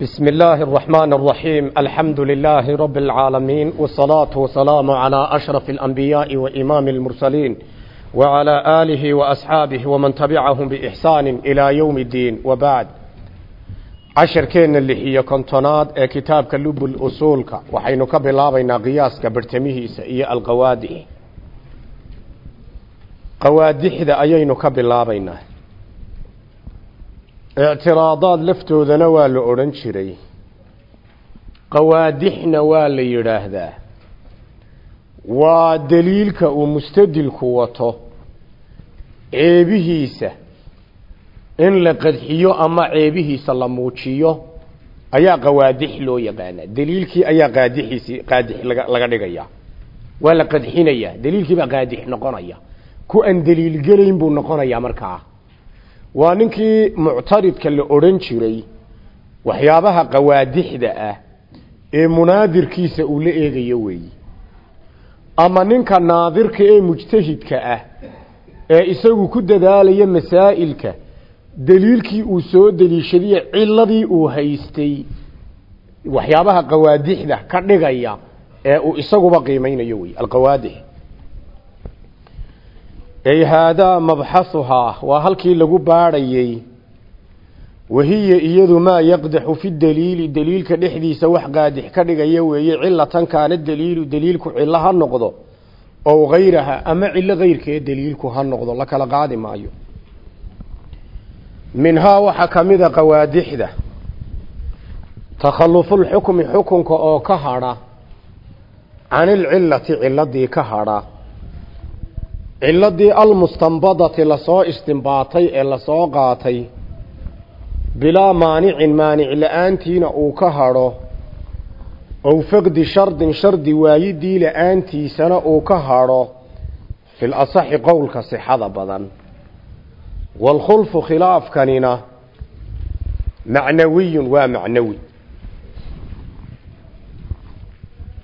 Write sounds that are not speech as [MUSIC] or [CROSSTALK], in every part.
بسم الله الرحمن الرحيم الحمد لله رب العالمين والصلاة والسلام على أشرف الأنبياء وإمام المرسلين وعلى آله وأصحابه ومن تبعهم بإحسان إلى يوم الدين وبعد عشر كين اللي هي كنتوناد كتاب كلب الأصول وحين كبلابينا قياس كبرتميه سئية القوادح قوادح ذا أيين كبلابينا ictiraadaad laftoodana waa la odhan jiray qawaadixna waa la yidhaahdaa waa daliilka uu mustadilku wato ceebihiisa in la qadxiyo ama ceebihiisa la muujiyo ayaa qawaadix loo yaqaanaa daliilkii ayaa qaadixiisi qaadix laga laga dhigayaa waa la qadxinayaa daliilkii baa qaadix noqonaya ku aan daliil gelayn buu noqonayaa markaa waa ninkii muctaridka la odhan jiray waxyaabaha qawaadixda ah ee munaadirkiisa uu la eegayo weeyi. Ama ninka naadirka ee mujtahidka ah ee isagu ku dadaalaya masaa'ilka daliilkii uu soo deliishadiye ciladii uu haystay waxyaabaha qawaadixda ka dhigaya ee uu isaguba qiimeynayo wey alqawaadix ay haadaa mabxahuhaa waa halkii lagu baadhayey wahiya iyadu maa yaqdaxu fi daliili daliilka dhexdiisa wax qaadix ka dhigaya weeye cilatan kaana daliilu daliilku cilo ha noqdo ow hayraha ama cilo kayrkee daliilku ha noqdo la kala qaadi maayo minhaa waxaa ka mida qawaadixda takhallufulxukmi xukunka oo ka hadha can ilcilati ciladii ka hadha ciladii almustanbadati la soo istimbaatay ee la soo qaatay bilaa maanicin maanic la'aantiina uu ka hadho ow faqdi shardin shardi waayidii la'aantiisana uu ka hadho fil asaxi qowlka sixada badan. Waalkhulfu khilaafkanina macnawiyun waa macnawi.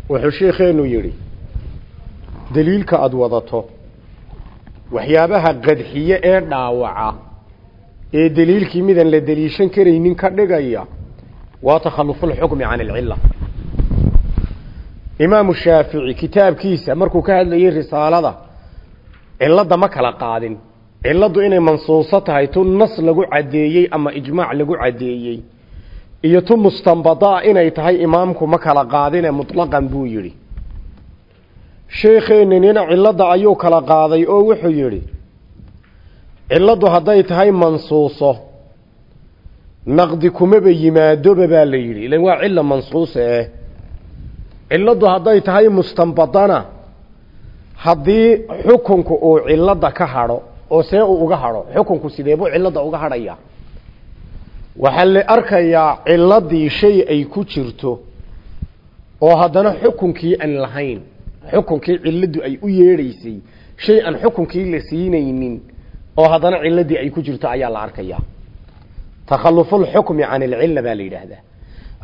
Wuxuu sheekheenu yidhi daliilka aada wadato waxyaabaha qadxiye ee dhaawaca ee daliilkii midaan la daliishan karaynin ka dhigaya waa takhallufulxukmi can alcilla. Imaamu shaafici kitaabkiisa markuu ka hadlayay risaalada cilladda ma kala qaadin. Cilladdu inay mansuuso tahay tu nas lagu caddeeyey ama ijmaac lagu caddeeyey iyo tu mustanbadaa inay tahay imaamku ma kala qaadine mutlaqan buu yidhi sheekheeninina cilladda ayuu kala qaaday oo wuxuu yidhi cilladdu hadday tahay mansuuso naqdi kumaba yimaadoba baa la yidhi. Ilan waa cilla mansuusa eh. Cilladdu hadday tahay mustanbadana haddii xukunku uu cilladda ka hadho oo see uu uga hadho xukunku sideebuu cilladda uga hadhaya waxaa la arkayaa ciladii shay ay ku jirto oo haddana xukunkii aan lahayn xukunkii ciladu ay u yeedhaysay shay aan xukunkii la siinaynin oo haddana ciladii ay ku jirto ayaa la arkayaa. Takhallufulxukmi can ilcilla baa la yidhaahdaa.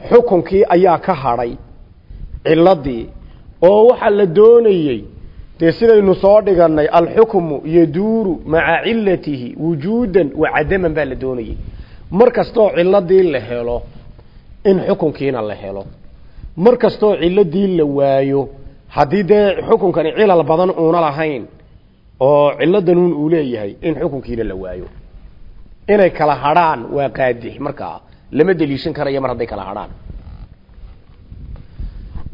Xukunkii ayaa ka hadhay ciladii oo waxaa la doonayey dee sidaynu soo dhiganay alxukmu yaduuru maca cilatihi wujuudan wa cadaman baa la doonayey mar kastoo ciladii la helo in xukunkiina la helo. Mar kastoo ciladii la waayo haddii dee xukunkani cilal badan uuna lahayn oo ciladanun uu leeyahay in xukunkiina la waayo. Inay kala hadrhaan waa qaadix markaa lama deliishan karaya mar hadday kala hadrhaan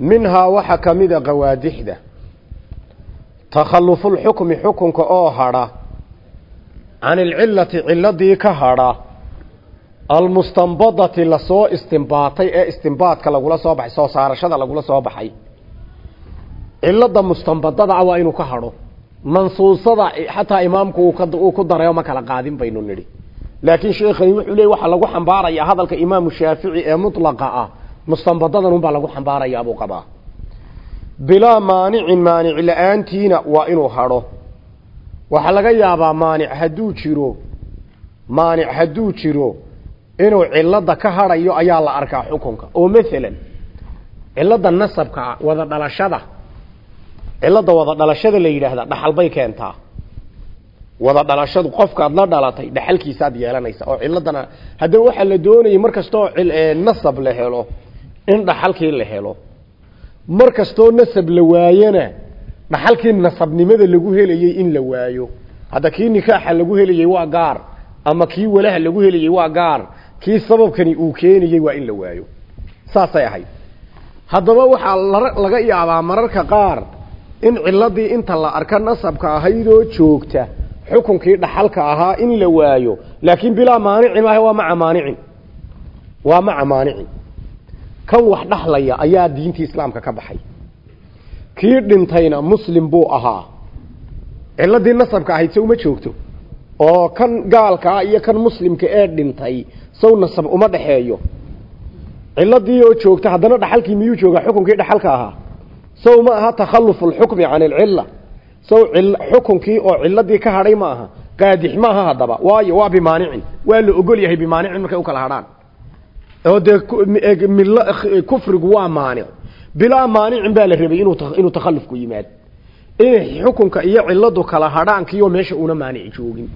minhaa waxaa ka mida qawaadixda. Takhallufulxukmi xukunka oo hadha. Can ilcilati ciladii ka hadha. Almustanbadati la soo istimbaatay ee istimbaadka lagula soo baxay soo saarashada lagula soo baxay cilada mustanbadada waa inuu ka hadho. Mansuusada xataa imaamku uu ku daray ma kala qaadin baynu nidhi. Laakiin sheekhani wuxuu leey waxaa lagu xambaarayaa hadalka imaamu shaafici ee mutlaqa ah mustanbadadan unbaa lagu xambaarayaa buu qabaa. Bilaa maanicin maanic la'aantiina waa inuu hadho. Waxaa laga yaabaa maanic hadduu jiro maanic hadduu jiro inuu cilada ka hadhayo ayaa la arkaa xukunka. Oo maalan cilada nasabka wada dhalashada cilada wada dhalashada la yidhaahda dhaxal bay keentaa. Wada dhalashadu qofkaad la dhalatay dhaxalkiisaad yeelanaysa oo ciladana haddaba waxaa la doonayay mar kastoo nasab la helo in dhaxalkii la helo. Mar kastoo nasab la waayana dhaxalkii nasabnimada lagu helayey in la waayo. Hadda kii nikaaxa lagu helayey waa gaar ama kii walaha lagu helayey waa gaar kii sababkani uu keenayey waa in la waayo. Saasay ahayd. Haddaba waxaa laga yaabaa mararka qaar in ciladii inta la arka nasabka ahaydoo joogta xukunkii dhaxalka ahaa in la waayo laakiin bilaa maanicin maaha waa maca maanicin waa maca maanicin kan wax dhaxlaya ayaa diintii islaamka ka baxay. Kii dhintayna muslim buu ahaa. Ciladii nasabka ahayd se uma joogto. Oo kan gaalkaa iyo kan muslimka ee dhintay sow nasab uma dhexeeyo ciladii oo joogta haddana dhaxalkii miyuu joogaa? Xukunkii dhaxalka ahaa sow ma aha takhalufu lxukmi can ilcilla sow xukunkii oo ciladii ka hadhay ma aha. Qaadix maaha haddaba. Waayo waa bimaanicin waa la ogol yahay bimaanicin markay u kala hadhaan. Oo dee kufrigu waa maanic. Bilaa maanicin baa la rabay inuu takhallufku yimaad. Inay xukunka iyo ciladu kala hadhaan kiyo meesha una maanic joogin.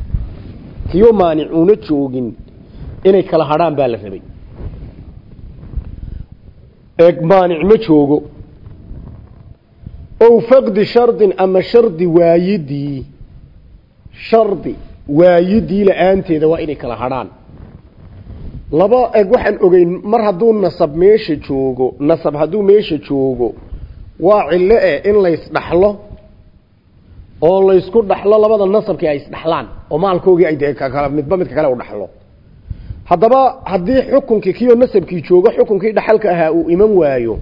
Kiyo maanic una joogin. Inay kala hadhaan baa la rabay. Maanic ma joogo ow faqdi shardin ama shardi waayidii shardi waayidii la'aanteeda waa inay kala hadhaan laba eg waxaan ogeyn mar hadduu nasab meesha joogo nasab hadduu meesha joogo waa cillo eh in laysdhaxlo oo laysku dhaxlo labada nasabkii ay isdhaxlaan oo maalkoogii ay dee kala midba midka kale u dhaxlo haddaba haddii xukunkii kiyo nasabkii joogo xukunkii dhaxalka ahaa uu iman waayo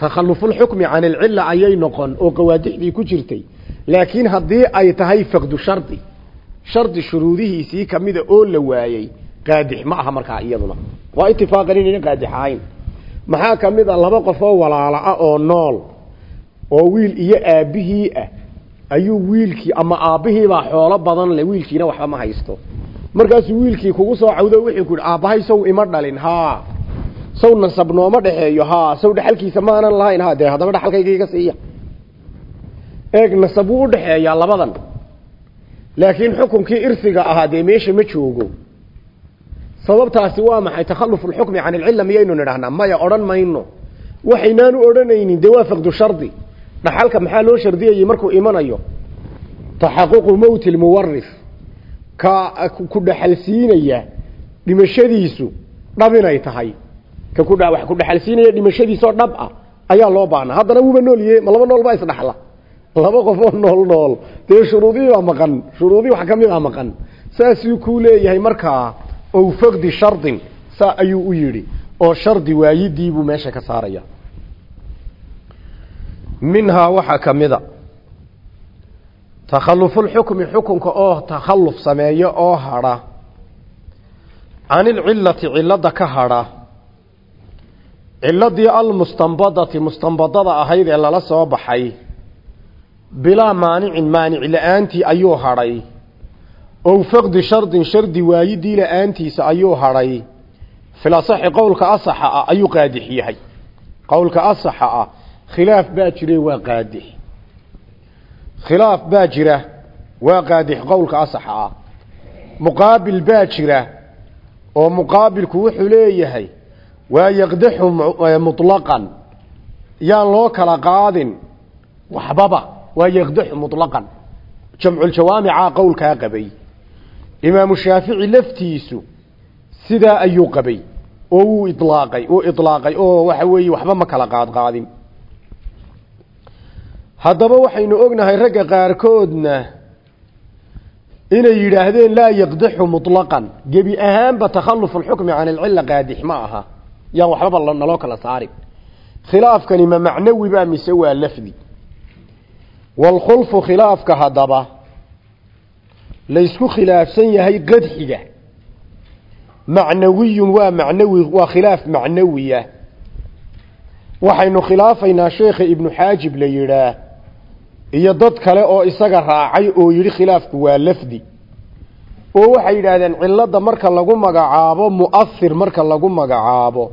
takhallufulxukmi can ilcilla ayay noqon oo qawaadixdii ku jirtay. Laakiin haddii ay tahay faqdu shardi shardi shuruudihiisii kamida oo la waayey qaadix ma aha markaa iyaduna. Waa itifaaqan inayna qaadix ahayn. Maxaa ka mid a laba qof oo walaala ah oo nool oo wiil iyo aabbihii ah ayuu wiilkii ama aabbihiibaa xoolo badan le wiilkiina waxba ma haysto. Markaasuu wiilkii kugu soo cawdo wuxuu ku yidhi aabbahay sow ima dhalin. Haa sow nasab nooma dhexeeyo haa sow dhexalkiisa maanan lahayn ha dee haddaba dhexalkayga iga siiya. Eeg nasab wuu udhexeeyaa labadan. Laakiin xukunkii irsiga ahaa dee meesha ma joogo. Sababtaasi waa maxay? Takhalufu lxukmi can ilcilla miyaynu nidhahnaa maya odhan mayno. Waxaynaanu odhanaynin dee waa faqdu shardi. Dhaxalka maxaa loo shardiyayey markuu imanayo? Taxaququ mowti lmuwaris ka ku dhaxalsiinaya dhimashadiisu dhab inay tahay ka ku wax ku dhaxalsiinaya dhimashadiisoo dhab ah ayaa loo baahnaa haddana wuuba noolye ma laba nool baa isdhaxla laba qofoo nool nool. Dee shuruudihii baa maqan. Shuruudihii wax ka mid a maqan. Saasuu kuu leeyahay markaa ow faqdi shardin saa ayuu u yidhi oo shardi waayidiibuu meesha ka saaraya. Minhaa waxaa ka mida. Takhallufulxukmi xukunka oo takhalluf sameeyo oo hadha can ilcillati cilada ka hadha ciladii almustanbadati mustanbadada ahayd ee lala soo baxay bilaa maanicin maanic la'aantii ayuu hadhay. Ow faqdi shardin shardi waayidii la'aantiisa ayuu hadhay. Fil asaxi qowlka asaxa ah ayuu qaadix yahay. Qowlka asaxa ah khilaaf baa jire waa qaadix. Khilaaf baa jira waa qaadix qowlka asaxa ah. Muqaabil baa jira oo muqaabilku wuxuu leeyahay waa yaqdaxu muطlaqan yaan loo kala qaadin waxbaba waa yaqdaxu muطlaqan jamculjawaamica qowlkaa qabay imaamu shaafici laftiisu sidaa ayuu qabay oo wuu ilaaqay uu ilaaqay oo waxa weeye waxba ma kala qaadqaadin haddaba waxaynu ognahay ragga qaarkoodna inay yidhaahdeen laa yaqdaxu muطlaqan gebi ahaanba takhalufu lxukmi can ilcilla qaadix ma aha yaan waxbaba naloo kala saarin khilaafkani ma macnawi baa mise waa lafdi. Waalkhulfu khilaafka haddaba laysku khilaafsan yahay qadxiga macnawiyun waa macnawi waa khilaaf macnawiya. Waxaynu khilaafaynaa sheekha ibnu xaajib la yidhaah iyo dad kale oo isaga raacay oo yidhi khilaafku waa lafdi. Oo waxay yidhaahdeen cilada marka lagu magacaabo muahir marka lagu magacaabo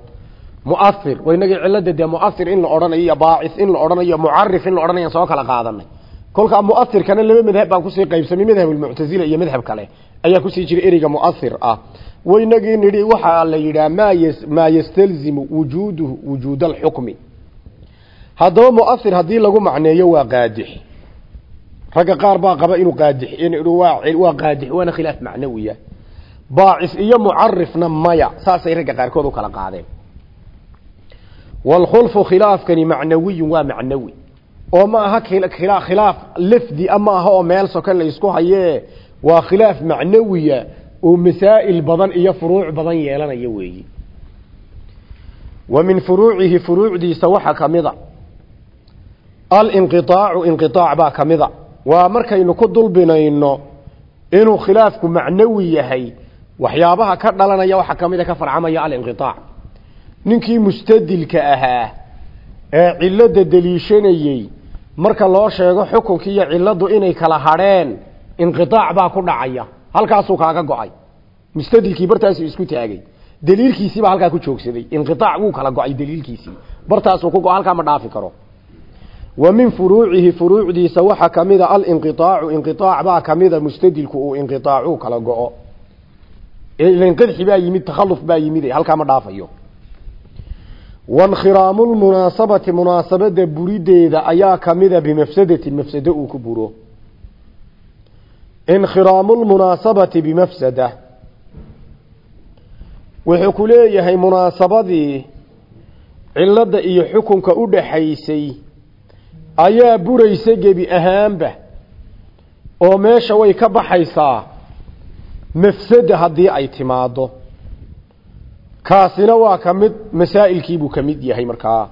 muahir waynagii cilada dee muahir in la odhanayo baacis in la odhanayo mucarif in la odhanayo soo kala qaadanay. Kolkaa muairkana laba madhab baan ku sii qaybsamay madhab lmuctazila iyo madhab kale. Ayaa ku sii jira ereyga muair ah. Waynagii nidhi waxaa la yidhaha maa y maa yastalzimu wujuuduhu wujuud alxukmi haddaba muair haddii lagu macneeyo waa qaadix. Ragga qaar baa qaba inuu qaadix waa qaadix waana khilaaf macnawiya. Baacis iyo mucarifna maya saasay ragga qaarkood u kala qaadeen waalkhulfu khilaafkani macnawiyun waa macnawi oo ma aha khilaaf lafdi a ma aha oo meel soka la isku hayee waa khilaaf macnawiya oo masaa'il badan iyo furuuc badan yeelanaya weeyi wa min furuucihi furuucdiisa waxaa ka mid a alinqiaacu inqiaac baa ka mid a waa markaynu ku dulbinayno inuu khilaafku macnawi yahay waxyaabaha ka dhalanaya waxaa ka mida ka farcamaya alinqiaac ninkii mustadilka ahaa ee cilada deliishanayey marka loo sheego xukunkii iyo ciladu inay kala hadheen inqiaac baa ku dhacaya. Halkaasuu kaaga go'ay. Mustadilkii bartaasuu isku taagay. Daliilkiisiibaa halkaa ku joogsaday. Inqiaac wuu kala go'ay daliilkiisii bartaasuu ku go halkaa ma dhaafi karo. Wa min furuucihi furuucdiisa waxaa kamida alinqiaacu inqiaac baa kamida mustadilku uu inqiaacu kala go-o. Qadxi baa yimid takhalluf baa yimid halkaa ma dhaafayo wankhiraamu lmunaasabati munaasabada burideeda ayaa kamida bimafsadatin mafsado uu ku buro inkhiraamu lmunaasabati bimafsada wuxuu ku leeyahay munaasabadii cilada iyo xukunka u dhaxaysay ayaa buraysa gebi ahaanba oo meesha way ka baxaysaa mafsada haddii ay timaado kaasina waa ka mid masaa'ilkiibuu ka mid yahay markaa.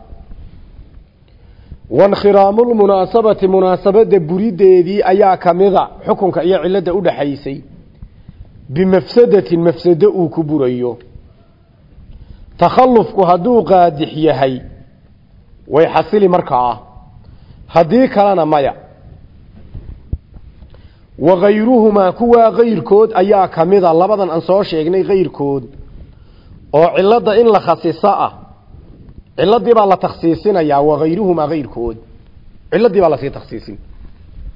Wankhiraamu lmunaasabati munaasabada burideedii ayaa kamida xukunka iyo cilada u dhaxaysay. Bimafsadatin mafsado uu ku burayo. Takhallufku hadduu qaadix yahay way xasili markaa. Haddii kalena maya. Wakayruhumaa kuwaa kayrkood ayaa kamida labadan aan soo sheegnay kayrkood oo cilada in la khasiso ah ciladii baa la takhsiisinayaa wakayruhumaa kayrkood ciladii baa la sii takhsiisin.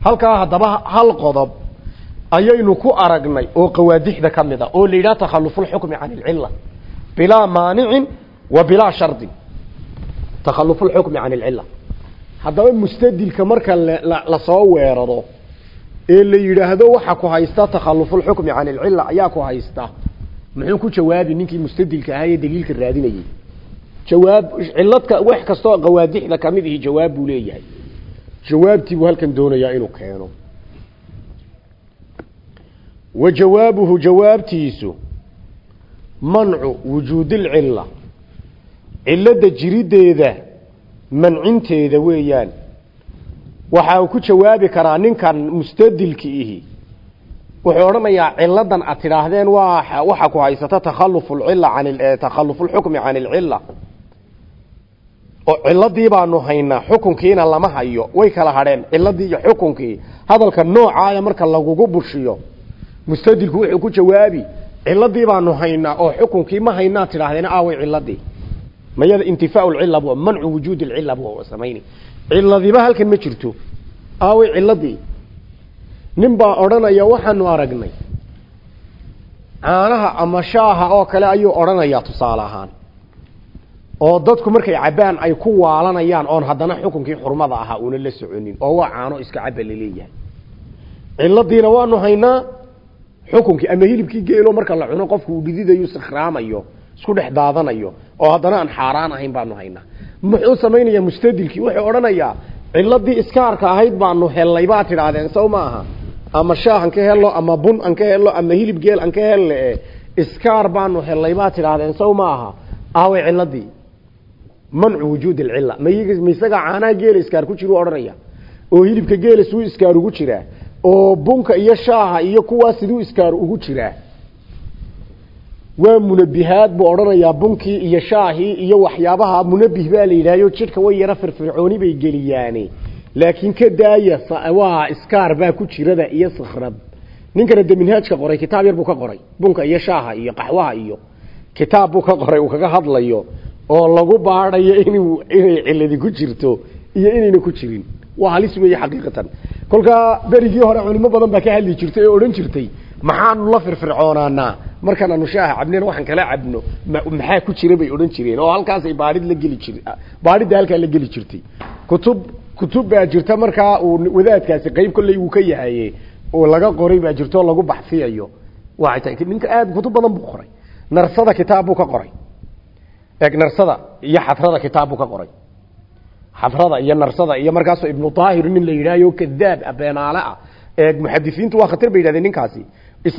Halkaa haddaba hal qodob ayaynu ku aragnay oo qawaadixda ka mid a oo la yidhaha takhallufulxukmi can ilcila bilaa maanicin wa bilaa shardin. Takhallufulxukmi can ilcila haddaba mustadilka marka la soo weeraro ee la yidhaahdo waxa ku haysta takhallufulxukmi can ilcila ayaa ku haysta muxuu ku jawaabi ninkii mustadilka ahaa ee daliilka raadinayay? Jawaab ciladka wax kastoo qawaadixda ka mid ihi jawaab buu leeyahay. Jawaabtii buu halkan doonayaa inuu keeno. Wa jawaabuhu jawaabtiisu mancu wujuudilcila cilada jirideeda mancinteeda weeyaan. Waxa uu ku jawaabi karaa ninkan mustadilki ihi wuxuu odhanayaa ciladan aad tidhaahdeen waa waxa ku haysata takhalufulcila can takhallufulxukmi can ilcila oo ciladii baanu haynaa xukunkiina lama hayo way kala hadheen ciladii iyo xukunkii. Hadalka noocaaya marka lagugu bushiyo. Mustadilku wuxuu ku jawaabi ciladii baanu haynaa oo xukunkii ma haynaa tidhaahdeen aaway ciladii mayada intifaa lcila mancu wujuud lcila bu samayn ciladiba halkan ma jirto aaway ciladii nin baa odhanaya waxaanu aragnay. Caanaha ama shaaha oo kale ayuu odhanayaa tusaale ahaan. Oo dadku markay cabbaan ay ku waalanayaan oon haddana xukunkii xurmada ahaa una la soconin oo waa caano iska cabba la leeyahay ciladiina waanu haynaa xukunkii ama hilibkii geelo marka la cuno qofku uu dhididayo sikhraamayo isku dhex daadanayo oo haddana aan xaaraan ahayn baanu haynaa. Muxuu samaynayaa mustadilkii? Wuxuu odhanayaa ciladii iskaarka ahayd baanu hellay baa tidhaahdeen sow ma aha ama shaah an ka hello ama bun an ka hello ama hilib geel an ka helle iskaar baanu hellay baa tidhaahdeen sow ma aha. Aaway ciladii mancu wujuud alcila ma isagaa caanaha geela iskaar ku jiru odhanaya. Oo hilibka geela siduu iskaar ugu jiraa oo bunka iyo shaaha iyo kuwaa siduu iskaar ugu jiraa waa munabihaad buu odhanayaa bunkii iyo shaahii iyo waxyaabaha munabih baa la yidhahyo jidhka way yaro firfircooni bay geliyaane laakiin ka daaya waa iskaar baa ku jirada iyo sakhrad ninkana de minhaajka qoray kitaab yar buu ka qoray. Bunka iyo shaaha iyo qaxwaha iyo kitaab buu ka qoray uu kaga hadlayo oo lagu baadhayo in inay ciladi ku jirto iyo inayna ku jirin. Waa halis weeye xaqiiqatan. Kolkaa berigii hore culimo badan baa ka hadli jirtay oo odhan jirtay maxaanu la firfircoonaanaa markaan aanu shaaha cabnen waxaan kala cabno. Maxaa ku jira? bay odhan jireen oo halkaasay baadhid geli jir baadhidda halkaa la geli jirtay. Kutub kutub baa jirta markaa uu wadaadkaasi qayb kolley uu ka yahaye oo laga qoray baa jirta oo lagu baxsiyayo. Waxay tahay kutub badan buu qoray. Narsada kitaab buu ka qoray. Eeg narsada iyo xadrada kitaab buu ka qoray. Xadrada iyo narsada iyo markaasoo ibnu daahir nin la yidhahyo kadaab ah ah. Ee muxadisiintu waa khatar bay yidhahdeen ninkaasi.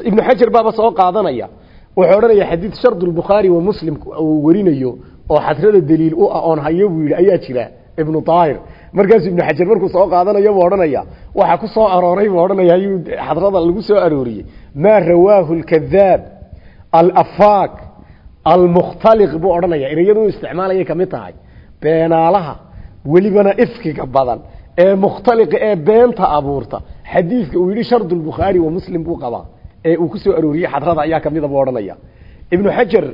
Ibnu xajar baaba soo qaadanaya. Wuxuu odhanaya xadiid shard lbukhaari wa muslim uu warinayo oo xadrada daliil u ah oon hayo buu yidhi. Ayaa jira ibnu daahir markaasuu ibnu xajar markuu soo qaadanayo buu odhanaya waxaa ku soo arooray buu odhanaya ayuu xadrada lagu soo arooriyey. Maa rawaahu lkadaab alafaak almukhtaliq buu odhanaya. Ereyadu u isticmaalayay ka mid tahay beenaalaha welibana ifkiga badan ee mukhtaliqa ee beenta abuurta. Xadiidka uu yidhi shard lbukhaari wa muslim buu qabaa ee uu ku soo arooriyey xadrada ayaa kamida buu odhanaya. Ibnu xajar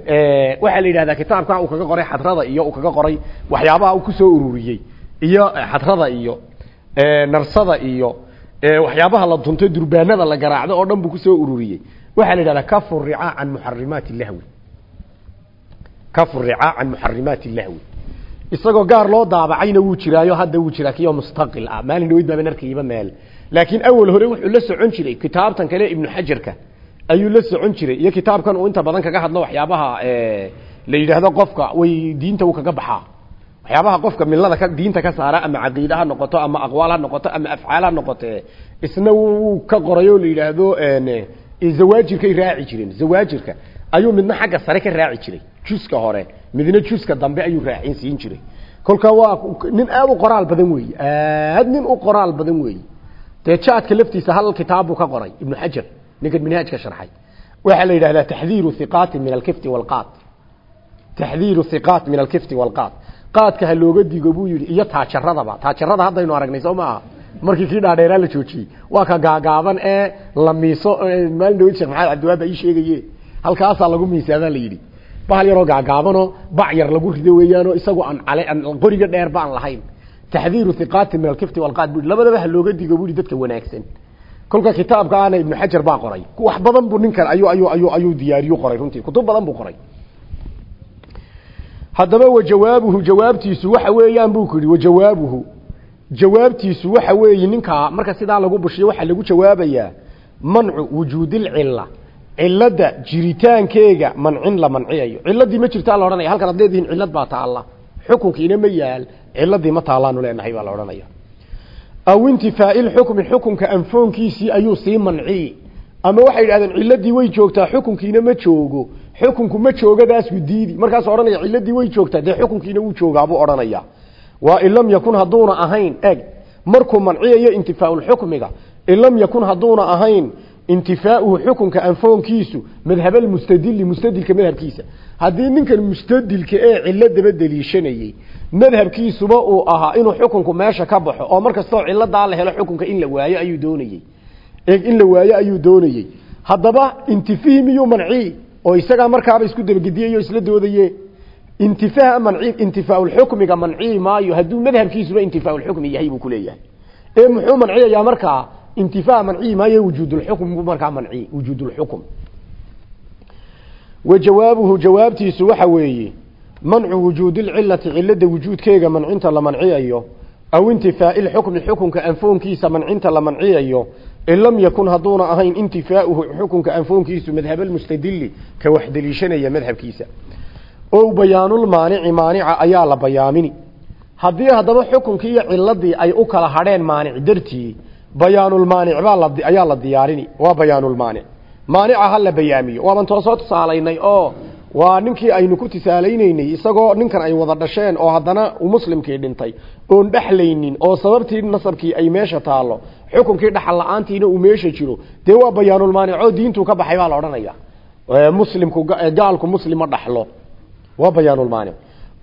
waxaa la yidhahdaa kitaabka uu kaga qoray xadrada iyo uu kaga qoray waxyaabaha uu ku soo ururiyey iyo xadrada iyo narsada iyo waxyaabaha la dunto durbaanada la garaacdo oo dhan buu ku soo ururiyey. Waxaa la yidhahdaa kafu ricaa can muxarimaati lahwi kafu ricaa can muxarimaati lahwi isagoo gaar loo daabacayna wuu jiraayo hadda wuu jiraa kiyo mustaqil ah. Maalin dhaweyd baaban arkayba meel. Laakiin awal hore wuxuu la socon jiray kitaabtan kale ibnu xajarka. Ayuu la socon jiray. Iyo kitaabkan uu inta badan kaga hadlo waxyaabaha la yidhaahdo qofka way diinta uu kaga baxaa waxyaabaha qofka milada ka diinta ka saara ama caqiida noqoto ama aqwaal noqoto ama afcaal ha isna wuu ka qoray oo la yidhaahdo zawaajirkay raaci jireen zawaajirka ayuu midna xagga sare ka raaci jiray. Juska hore midna juska dambe ayuu raacin siin jiray. Kolka waa nin aad u qoraal badan weeye aad nin u qoraal badan weeye dee jaadka laftiisa hal kitaab buu ka qoray ibnu xajar ninkan minhaajka sharxay. Waxaa la yidhahdaa taxdiiru hiqaati min alkifti walqaad taxdiiru hiqaat min alkifti walqaad qaadka ha looga digo buu yidhi iyo taajaradaba taajarada haddaynu aragnay soo maaha markii kii dhaadheeraa la joojiyey. Waa ka gaagaaban ee la miiso maalin dhaweyd sheekh maxamed cabdiwaab baa ii sheegaye halkaasaa lagu miisaamaa la yidhi. Bahal yaroo gaagaabanoo bac yar lagu rido weeyaanoo isagoo aan qoriga dheer ba aan lahayn. Taxdiiru hiqaati min alkifti walqaad buu labadaba ha looga digo buu yidhi dadka wanaagsan. Kolka kitaabka ana ibnu xajar baa qoray. Wax badan buu ninkan ayuu ayuu ayuu ayuu diyaariyu qoray runtii. Kutub badan buu qoray haddaba wa jawaabuhu jawaabtiisu waxa weeyaan buu ku yidhi wa jawaabuhu. Jawaabtiisu waxa weeye ninkaa marka sidaa lagu bushiyo waxaa lagu jawaabayaa mancu wujuudilcilla cilladda jiritaankeega mancin la manciyayo. Ciladii ma jirtaa la odhanaya halkan ad leedihiin cillad baa taalla. Xukunkiina ma yaal ciladii ma taallaanu leenahay baa la odhanaya. Aw intifaa'i lxukmi xukunka anfoonkiisii ayuu sii manciyi ama waxay yidhahdeen ciladii way joogtaa xukunkiina ma joogo. Xukunku ma joogadaasuu diidi. Markaasuu odhanaya ciladii way joogtaa. Dee xukunkiina wuu joogaabuu odhanaya. Waa in lam yakun hadduuna ahayn eg markuu manciyayo intifaaulxukmiga in lam yakun hadduuna ahayn intifaauhu xukunka anfoonkiisu madhabalmustadili mustadilka madhabkiisa. Haddii ninkan mustadilka ee ciladaba deliishanayey madhabkiisuba uu ahaa inuu xukunku meesha ka baxo oo mar kastoo ciladaa la helo xukunka in la waayo ayuu doonayey in la waayo ayuu doonayey. Haddaba intifihi miyuu mancii oo isagaa markaaba isku dabagediyayo isla doodaye intifaha manci intifaaulxukmiga mancii maayo hadduu madhabkiisuba intifaaulxukmi yahay buu kuleeyahay ee muxuu manciyayaa markaa? Intifaa mancii maayo wujuudulxukm buu markaa manciy wujuudulxukm wa jawaabuhu jawaabtiisu waxa weeye mancu wujuudilcilati cilada wujuudkeega mancinta la manciyayo aw intifaa'i lxukmi xukunka anfoonkiisa mancinta la manciyayo in lam yakun hadduuna ahayn intifaauhu xukunka anfoonkiisu madhabalmustadili ka wax deliishanaya madhabkiisa. Ow bayaanulmaanici maanica ayaa la bayaamini. Haddii haddaba xukunkii iyo ciladii ay u kala hadheen maanic dartii bayaanulmaanic baa ayaa la diyaarini. Waa bayaanulmaanic maanica ha la bayaamiyo. Waaban toosoo tusaalaynay oo waa ninkii aynu ku tusaalaynaynay isagoo ninkan ay wada dhasheen oo haddana muslimkii dhintay oon dhexlaynin oo sababtii nasabkii ay meesha taallo. Xukunkii dhaxal la'aantiina uu meesha jiro. Dee waa bayaanulmaanic oo diintuu ka baxay baa la odhanaya. Muslimku gaalku muslima dhaxlo. Waa bayaanulmaanic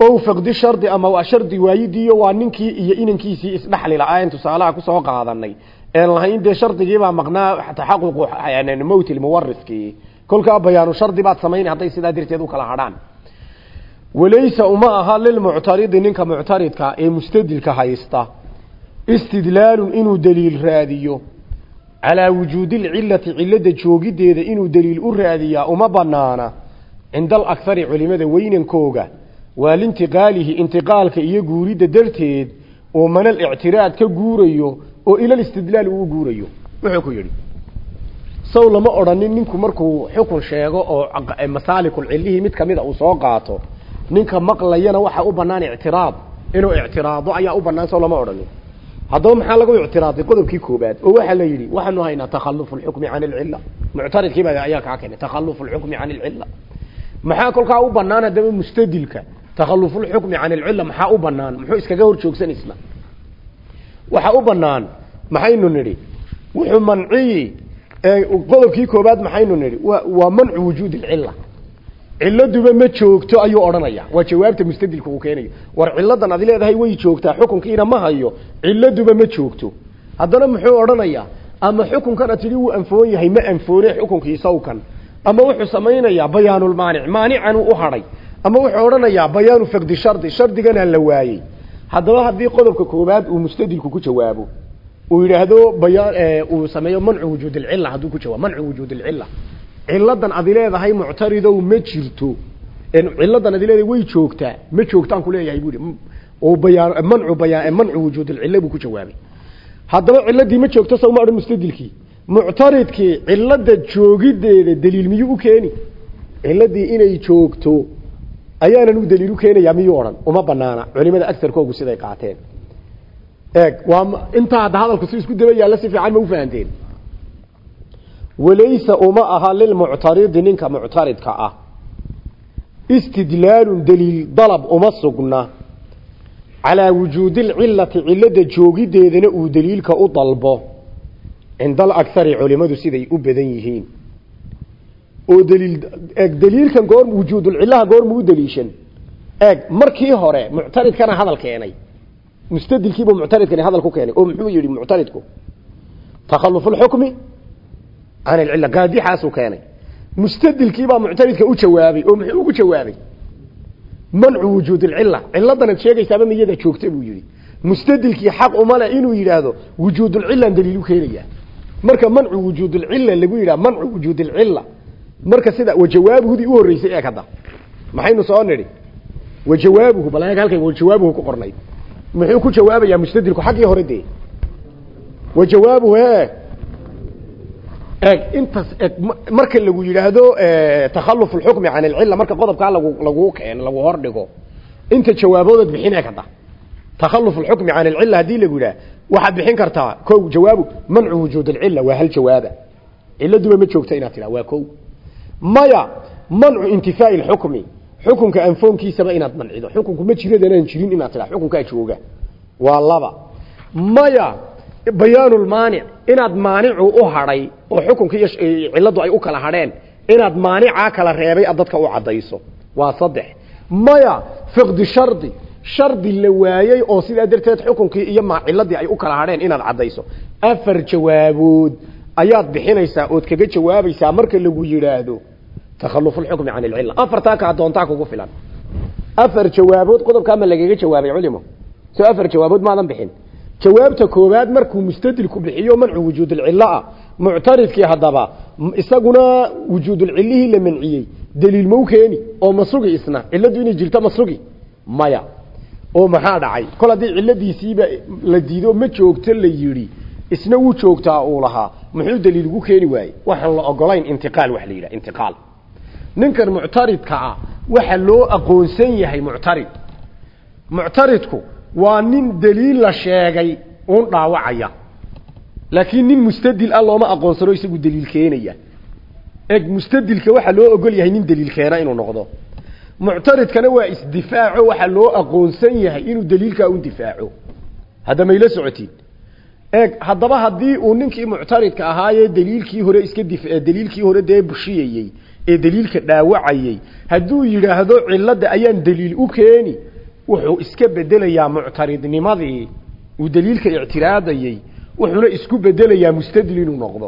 ow faqdi shardi ama shardi waayidiiyo waa ninkii iyo inankiisii isdhexli la'aan tusaalaha ku soo qaadanay een lahayn dee shardigiibaa maqnaa taxaququ mowt lmuwariskii kolkaa bayaanu shardi baad samaynay hadday sidaa darteed u kala hadhaan. Walaysa uma aha lilmuctaridi ninka muctaridka ee mustadilka haysta istidlaalun inuu daliil raadiyo. Calaa wujuudi lcilati cilada joogideeda inuu daliil u raadiyaa uma banaana cinda alakhari culimada weynankooga waa lintiqaalihi intiqaalka iyo guuridda darteed oo manal ictiraad ka guurayo oo ilal istidlaal uu guurayo. Wuxuu ku yidhi sow lama odhanin ninku markuu xukun sheego oo masaalikul cilihii mid kamida uu soo qaato ninka maqlayana waxa u banaan ictiraad. Inuu ictiraado ayaa u banaan sow lama odhanin. Haddaba maxaa lagu ictiraaday qodobkii koobaad oo waxaa la yidhi waxaanu haynaa takhalufu lxukmi can alcila muctaridkiiba ayaa kaa keenay takhalufu lxukmi can alcila maxaa kolkaa u banaan haddaba mustadilka? Takhallufulxukmi can alcila maxaa u banaan muxuu iskaga hor joogsanaysna waxaa u banaan maxaynu nidhi wuxuu manciyi qodobkii koobaad maxaynu nidhi wa waa mancu wujuudi alcila ciladuba ma joogto ayuu odhanaya waa jawaabta mustadilka uu keenayo war ciladan ad leedahay way joogtaa xukunkiina ma hayo. Ciladuba ma joogto. Haddana muxuu odhanayaa ama xukunkan ad wuu anfoon yahay ma anfoone xukunkii sawkan. Ama wuxuu samaynayaa bayaanulmaanic maanicanuu u hadhay. Ama wuxuu odhanayaa bayaanu faqdi shardi. Shardigana la waayey. Haddaba haddii qodobka koobaad uu mustadilku ku jawaabo uu yidhaahdo bayaan uu sameeyo mancu wujuud alcila hadduu ku jawaabo mancu wujuud alcila ciladan adi leedahay muctaridow ma jirto. Ciladan adi leedahay way joogtaa ma joogtaan ku leeyahay buu oo bayaan mancu bayaan mancu wujuud alcila buu ku jawaabay. Haddaba ciladii ma joogto sawma odhan mustadilkii. Muctaridkii cilada joogideeda daliil miyuu u keeni ciladii inay joogto ayaanan u daliil u keenayaa miyuu odhan? Uma banaana culimada agarkoogu siday qaateen intaa hadda hadalku si isku daba yaalla si fiican ma ufahanteen walaysa uma aha lilmuctaridi ninka muctaridka ah. Istidlaalun daliil dalab uma sugna. Calaa wujuudi alcilati cilada joogideedana uu daliilka u dalbo. Cinda alakari culimadu siday u badan yihiin. Oo daliil eeg daliilkan goor wujuudulcilaha goormu u daliishan eeg markii hore muctaridkana hadal keenay mustadilkiibu muctaridkani hadal ku keenay oo muxuu yihi muctaridku takhalufu lxukmi can alcila gaadixaasuu keenay. Mustadilkiibaa muctaridka u jawaabay oo muxuu ugu jawaabay? Mancu wujuud alcila ciladanaad sheegaysaaba miyada joogta buu yihi mustadilkii xaq uma leh inuu yidhaahdo wujuudulcilaan daliil u keenaya marka mancu wujuudulcila lagu yidhaha mancu wujuud alcila marka sida wajawaabuhudii u horreysay eeg hadda. Maxaynu soo nidhi? Wajawaabuhu bal halkay wajawaabuhu ku qornayd muxuu ku jawaabayaa mustadilku xaggii hore dee? Wajawaabuhu e eeg intaas eeg marka lagu yidhaahdo takhalufu lxukmi can alcila marka qodobkaa lagu lagu keeno lagu hordhigo inta jawaaboodad bixin eeg hadda takhalufu lxukmi can alcila haddii lagu yidhaha waxaad bixin kartaa ko jawaabu mancu wujuud alcila waa hal jawaaba. Ciladuba ma joogta inaad tidhaha waa ko maya mancu intifaai lxukmi xukunka anfoonkiisaba inaad mancido. Xukunku ma jiradanaan jirin inaad tidhaha xukunkaa jooga. Waa laba. Maya bayaanulmaanic inaad maanicu u hadhay oo xukunka iyo ciladu ay u kala hadheen inaad maanicaa kala reebay ad dadka u caddayso. Waa saddex. Maya fiqdi shardi. Shardi la waayey oo sidaa darteed xukunkii iyo ciladii ay u kala hadheen inaad caddayso. Afar jawaabood. Ayaad bixinaysaa ood kaga jawaabaysaa marka lagu yidhaahdo takhalufu lxukmi can alcila afartaa kaa doontaa kugu filan. Afar jawaabood qodobkaa ma lagaga jawaabay culimo. Soo afar jawaabood maadan bixin. Jawaabta koowaad markuu mustadilku bixiyo mancu wujuudulcilo ah muctaridkii haddaba isaguna wujuudulcilihii la manciyey daliil mau keeni oo ma sugi isna. Ciladu inay jirto ma maya. Oo maxaa dhacay? Kol haddii la diido ma joogto la yidhi. Isna wuu joogtaa uu lahaa. Muxuu daliil ugu keeni waayey? Waxaan la ogolayn intiqaal wax la yidhaha intiqaal ninkan muctaridka ah waxa loo aqoonsan yahay muctarid. Muctaridku waa nin daliil la sheegay uun dhaawacaya. Laakiin nin mustadil ah looma aqoonsano isagu daliil keenaya. Eg mustadilka waxaa loo ogol yahay nin daliil keena inuu noqdo. Muctaridkana waa isdifaaco waxaa loo aqoonsan yahay inuu daliilkaa u difaaco. Hadda mayla socotiin. Eeg haddaba haddii uu ninkii muctaridka ahaayee daliilkii hore iska dif daliilkii hore dee bushiyayey ee daliilka dhaawacayey hadduu yidhaahdo cilada ayaan daliil u keeni wuxuu iska bedelayaa muctaridnimadii. Uu daliilka ictiraadayey wuxuuna isku bedelayaa mustadil noqdo.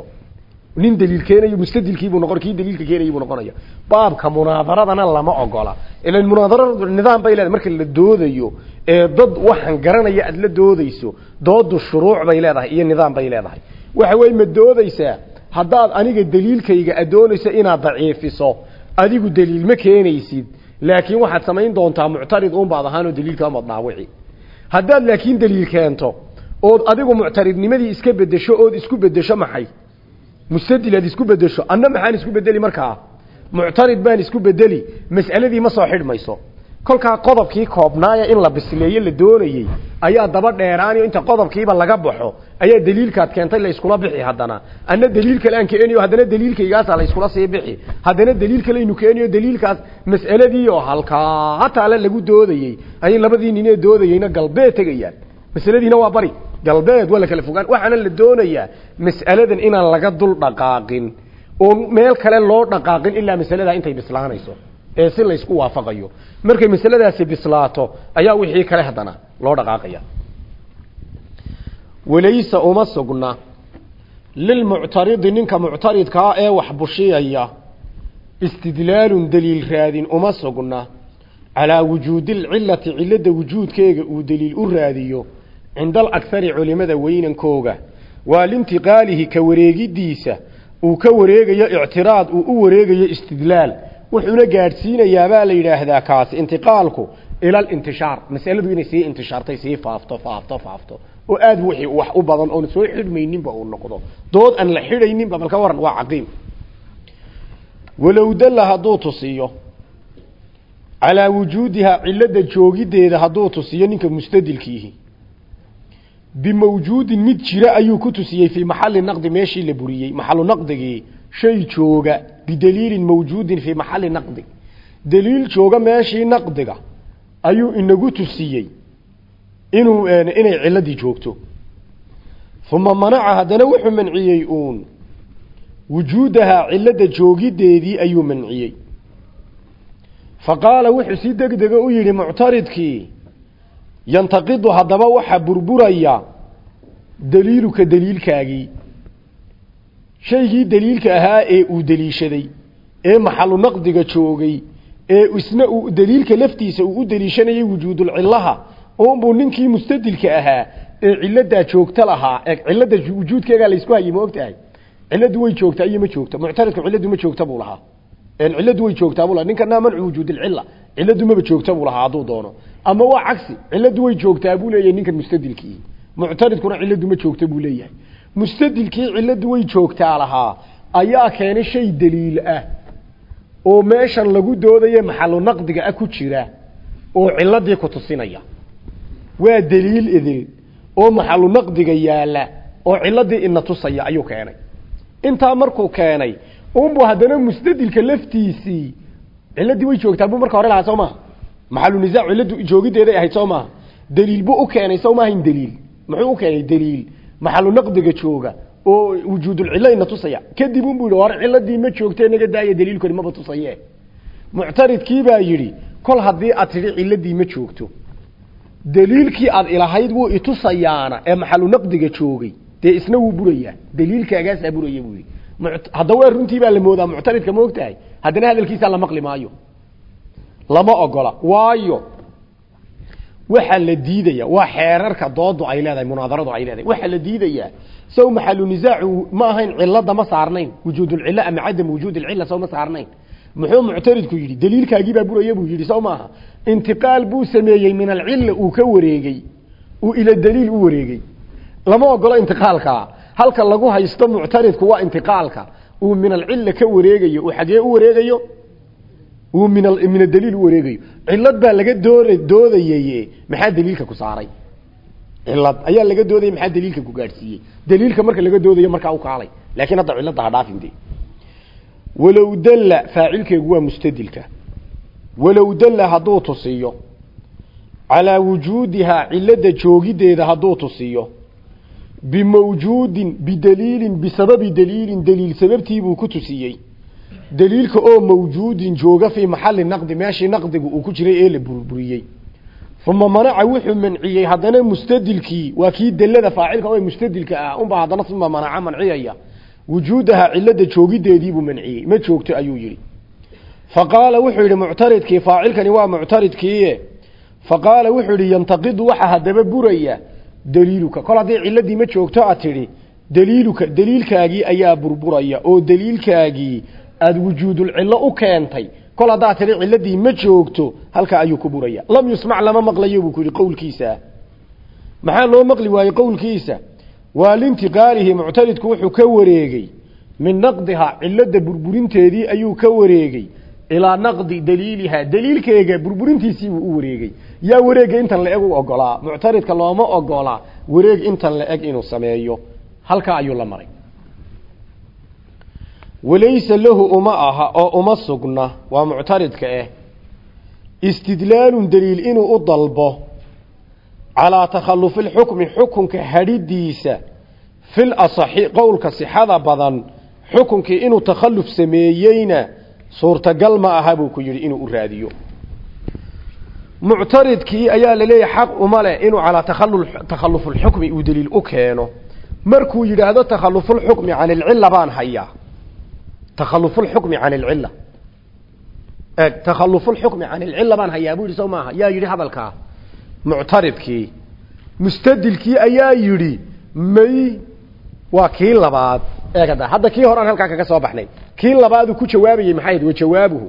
Nin daliil keenayo mustadilkiibuu noqon daliilka keenayay noqonaya. Baabka munaadaradana lama ogola. Ilan munaadaradu nidaam bay leedahay. Marka la doodayo ee dad waxaan garanaya aad la doodayso doodu shuruuc bay leedahay iyo nidaam bay leedahay. Waxa weeye ma doodaysaa haddaad aniga daliilkayga adoonayso inaad daciifiso adigu daliil ma keenaysid. Laakiin waxaad samayn doontaa muctarid uunbaad ahaanoo daliilkaamaad dhaawici. Haddaad laakiin daliil keento ood adigu muctaridnimadii iska bedesho ood isku bedesho maxay? Mustadil aad isku bedesho anna maxaan isku bedeli markaa? Muctarid baan isku bedeli mas'aladii ma soo xidhmayso kolkaa qodobkii koobnaaya in la bisleeyo la doonayey ayaa daba dheeraanayo inta qodobkiiba laga baxo ayaa daliilkaad keentay la iskula bixi haddana. Anna daliil kale aan keeniyo haddana daliilkaygaasaa la iskula sii bixi. Haddana daliil kaleynu keeniyo daliilkaas mas'aladii oo halkaa hataale lagu doodayey ayay labadii ninee doodayeyna galbeed tegayaan. Masaladiina waa bari galbeed waa la kala fogaan. Waxaana la doonayaa mas'aladan inaan laga dul dhaqaaqin oo meel kale loo dhaqaaqin ilaa masaladaa intay bislaanayso ee si la isku waafaqayo. Markay masaladaasi bislaato ayaa wixii kale haddana loo dhaqaaqaya. Walaysa uma sugna lilmuctaridi ninka muctaridkaa ee wax bushiyaya istidlaalun daliil raadin uma sugna calaa wujuudi lcilati cilada wujuudkeega uu daliil u raadiyo cinda alakari culimada weynankooga waa lintiqaalihi ka wareegidiisa uu ka wareegayo ictiraad uu u wareegayo istidlaal wuxuuna gaadhsiinayaa baa la yidhaahdaa kaasi intiqaalku ila alintishaar masaladu inay sii intishaartay sii faafto faafto faafto. Oo aada wixii wax u badan oon soo xidhmayninba uu noqdo. Dood aan la xidhayninba balka waran waa caqiim. Walow dalla hadduu tusiyo calaa wujuudihaa cilada joogideeda hadduu tusiyo ninka mustadilkiihi. Bimawjuudin mid jira ayuu ku tusiyey fii maxali naqdi meeshii la buriyey maxalu naqdigii shay jooga bidaliilin mawjuudin fii maxali naqdi. Daliil jooga meeshii naqdiga ayuu inagu tusiyey inuu inay ciladii joogto. Uma manaca haddana wuxuu manciyey uun. Wujuudahaa cilada joogideedii ayuu manciyey. Fa qaala wuxuu si deg dega u yidhi muctaridkii yantaqidu haddaba waxaa burburaya daliiluka daliilkaagii shaygii daliilka ahaa ee uu daliishaday ee maxalu naqdiga joogay ee isna uu daliilka laftiisa uu u daliishanayay wujuudulcillaha unbuu ninkii mustadilka ahaa ee ciladaa joogta lahaa ee cilada wujuudkeegaa laysku hayay ma ogtahay? Ciladu way joogtaa iyo ma joogta muctaridku ciladu ma joogta buu lahaa. Ciladu way joogtaa buu lahaa. Ninkana mancu wujuudilcilla ciladu maba joogta buu lahaa hadduu doono. Ama waa cagsi ciladu way joogtaa buu leeyahay ninkan mustadilkii. Muctaridkuna ciladu ma joogta buu leeyahay mustadilkii ciladu way joogtaa lahaa. Ayaa keenay shay daliil ah. Oo meeshan lagu doodaye maxalu naqdiga ah ku jira. Oo ciladii ku tusinaya. Waa daliil idil. Oo maxalu naqdiga yaalla oo ciladii ina tusaya ayuu keenay. Intaa markuu keenay unbu haddana mustadilka laftiisii ciladii way joogtaa buu marka hore lahaa soo maha maxalu nisaac ciladu joogideeday ahayd soo maaha daliil buu u keenay soo maahayn daliil? Muxuu u keenay daliil maxalu naqdiga jooga oo wujuudulcilla ina tusaya. Kadib unbuu yidhi hore ciladii ma joogtee naga daaya daliilkani maba tusaye. Muctaridkii baa yidhi kol haddii aad tidhi ciladii ma joogto daliilkii aad ilahayd wuu itusayaana ee maxalu naqdiga joogay. Dee isna wuu burayaa daliilkaagaasaa buraya buu yidhi. Haddaba runtii baa la moodaa muctaridka ma og tahay haddana hadalkiisaa la maqli maayo. Lama ogola. Waayo waxaa la diidaya waa xeerarka doodu ay leedahay munaadaradu ay leedahay waxaa la diidayaa sow maxalu nisaacu ma ahayn cilada ma saarnayn wujuudulcilla ama cadam wujuud ilcilla sow ma saarnayn. Muxuu muctaridku yidhi daliilkaagii baa buraya buu yidhi sow maaha intiqaal buu sameeyey min alcilla uu ka wareegey uu ila daliil u wareegey lama ogolo intiqaalkaa halka lagu haysto muctaridku waa intiqaalka. Uu min alcilla ka wareegayo uu xagee u wareegayo uu min min adaliil u wareegayo cilad baa laga doora doodayay maxaa daliilka ku saaray? Cilad ayaa laga doodayay maxaa daliilka ku gaadhsiiyey? Daliilka marka laga doodayo markaa u kaalay. Laakiin hadda cilada ha dhaafin de walow dalla faacilkeegu waa mustadilka. Walow dalla hadduu tusiyo calaa wujuudihaa cilada joogideeda hadduu tusiyo bimawjuudin bidaliilin bisababi daliilin daliil sababtiibuu ku tusiyey daliilka oo mawjuudin jooga fii maxali naqdi meeshii naqdigu uu ku jiray ee la burburiyey. Uma manaca wuxuu manciyey haddana mustadilkii waa kii delada faacilka oo mustadilka ah unbaa haddana uma manaca manciyaya. Wujuudaha cilada joogideediibuu manciyey ma joogto ayuu yidhi. Fa qaala wuxuu yidhi muctaridkii faacilkani waa muctaridkiie fa qaala wuxuu idhi yantaqidu waxa haddaba buraya daliiluka. Kol haddii ciladii ma joogto aad tidhi daliiluka daliilkaagii ayaa burburaya oo daliilkaagii aada wujuudulcillo u keentay kol haddaad tidhi ciladii ma joogto halkaa ayuu ku buraya. Lam yusmac lama maqlayo buu ku yidhi qowlkiisa. Maxaa loo maqli waayey qowlkiisa? Waa lintiqaalihi muctaridku wuxuu ka wareegay. Min naqdiha cilada burburinteedii ayuu ka wareegay. Ilaa naqdi daliiliha daliilkeega burburintiisiibuu u wareegay. Yaa wareega intan la-eg u ogolaa. Muctaridka looma ogolaa. Wareeg intan la-eg inuu sameeyo. Halkaa ayuu la maray walaysa lahu uma aha oo uma sugna waa muctaridka ah istidlaalun daliil inuu u dalbo calaa takhalufi lxukmi xukunka hadhidiisa fil asaxi qowlka sixada badan xukunkii inuu takhalluf sameeyeyna suurtagal ma aha buu ku yidhi inuu u raadiyo. Muctaridkii ayaa la xaq uma leh inuu calaa takhallufulxukmi uu daliil u keeno. Markuu yidhaahdo takhallufulxukmi can ilcilla baan hayaa takhallufulxukmi can ilcilla eeg takhallufulxukmi can ilcilla baan hayaa buu yidhi sow maaha? Yaa yidhi hadalkaa. Muctaridkii mustadilkii ayaa yidhi may waa kii labaad. Eegada hadda kii hore aan halkaa kaga soo baxnay. Kii labaadu ku jawaabayey maxay ahayd wa jawaabuhu.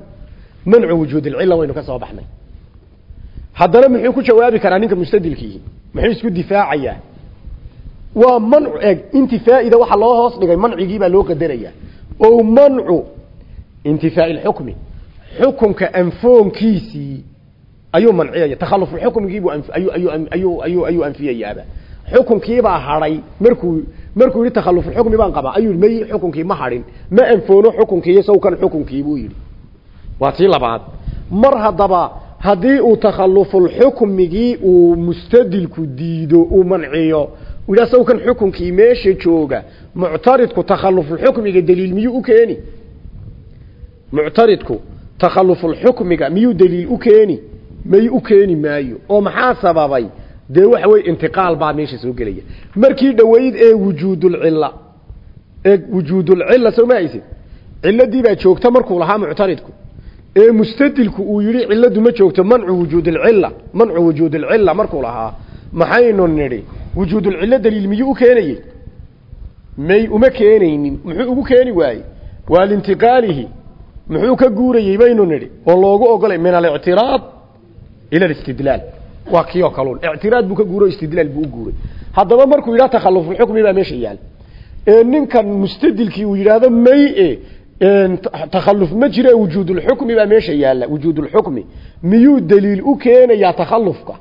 Mancu wujuud ilcilla waynu ka soo baxnay. Haddana muxuu ku jawaabi karaa ninka mustadilkii? Muxuu isku difaacayaa? Waa mancu eeg intifaa'ida waxa loo hoos dhigay mancigii baa loo qadarayaa o mancu intifaa'i lxukmi xukunka anfoonkiisii ayuu manciyaya takhallufulxukmigiibuu ayuu ayuu ayuu anfiyayaaba xukunkiibaa hadhay markuu markuu yidhi takhallufulxukmi baan qabaa ayuu may xukunkii ma hadhin ma anfoono xukunkii sawkan xukunkii buu yidhi. Waa tii labaad. Mar haddaba haddii uu takhallufulxukmigii uu mustadilku diido uu manciyo yidhaa sawkan xukunkii meesha jooga muctaridku takhallufulxukmiga daliil miyuu u keeni? Muctaridku takhallufulxukmiga miyuu daliil u keeni? May u keeni maayo. Oo maxaa sababay? Dee waxa weye intiqaal baa meesha soo gelaya. Markii dhoweyd ee wujuudulcilla ee wujuudulcilla soo ma haysid? Cilladii baa joogta markuu lahaa muctaridku. Ee mustadilku uu yidhi cilladu ma joogto mancu wujuudilcilla mancu wujuudilcilla markuu lahaa maxaynu nidhi wujuudulcillo daliil miyuu u keenayey? May uma keenaynin. Muxuu ugu keeni waayey? Waa lintiqaalihi. Muxuu ka guurayey baynu nidhi oo loogu ogolay min alictiraad ila alistidlaal. Waa kii oo kaluun ictiraad buu ka guuro istidlaal buu guuray. Haddaba markuu yidhaha takhallufulxukmi baa meesha yaal. Ee ninkan mustadilkii uu yidhaahdo may e takhalluf ma jire wujuudulxukmi baa meesha yaalla. Wujuudulxukmi miyuu daliil u keenayaa takhallufka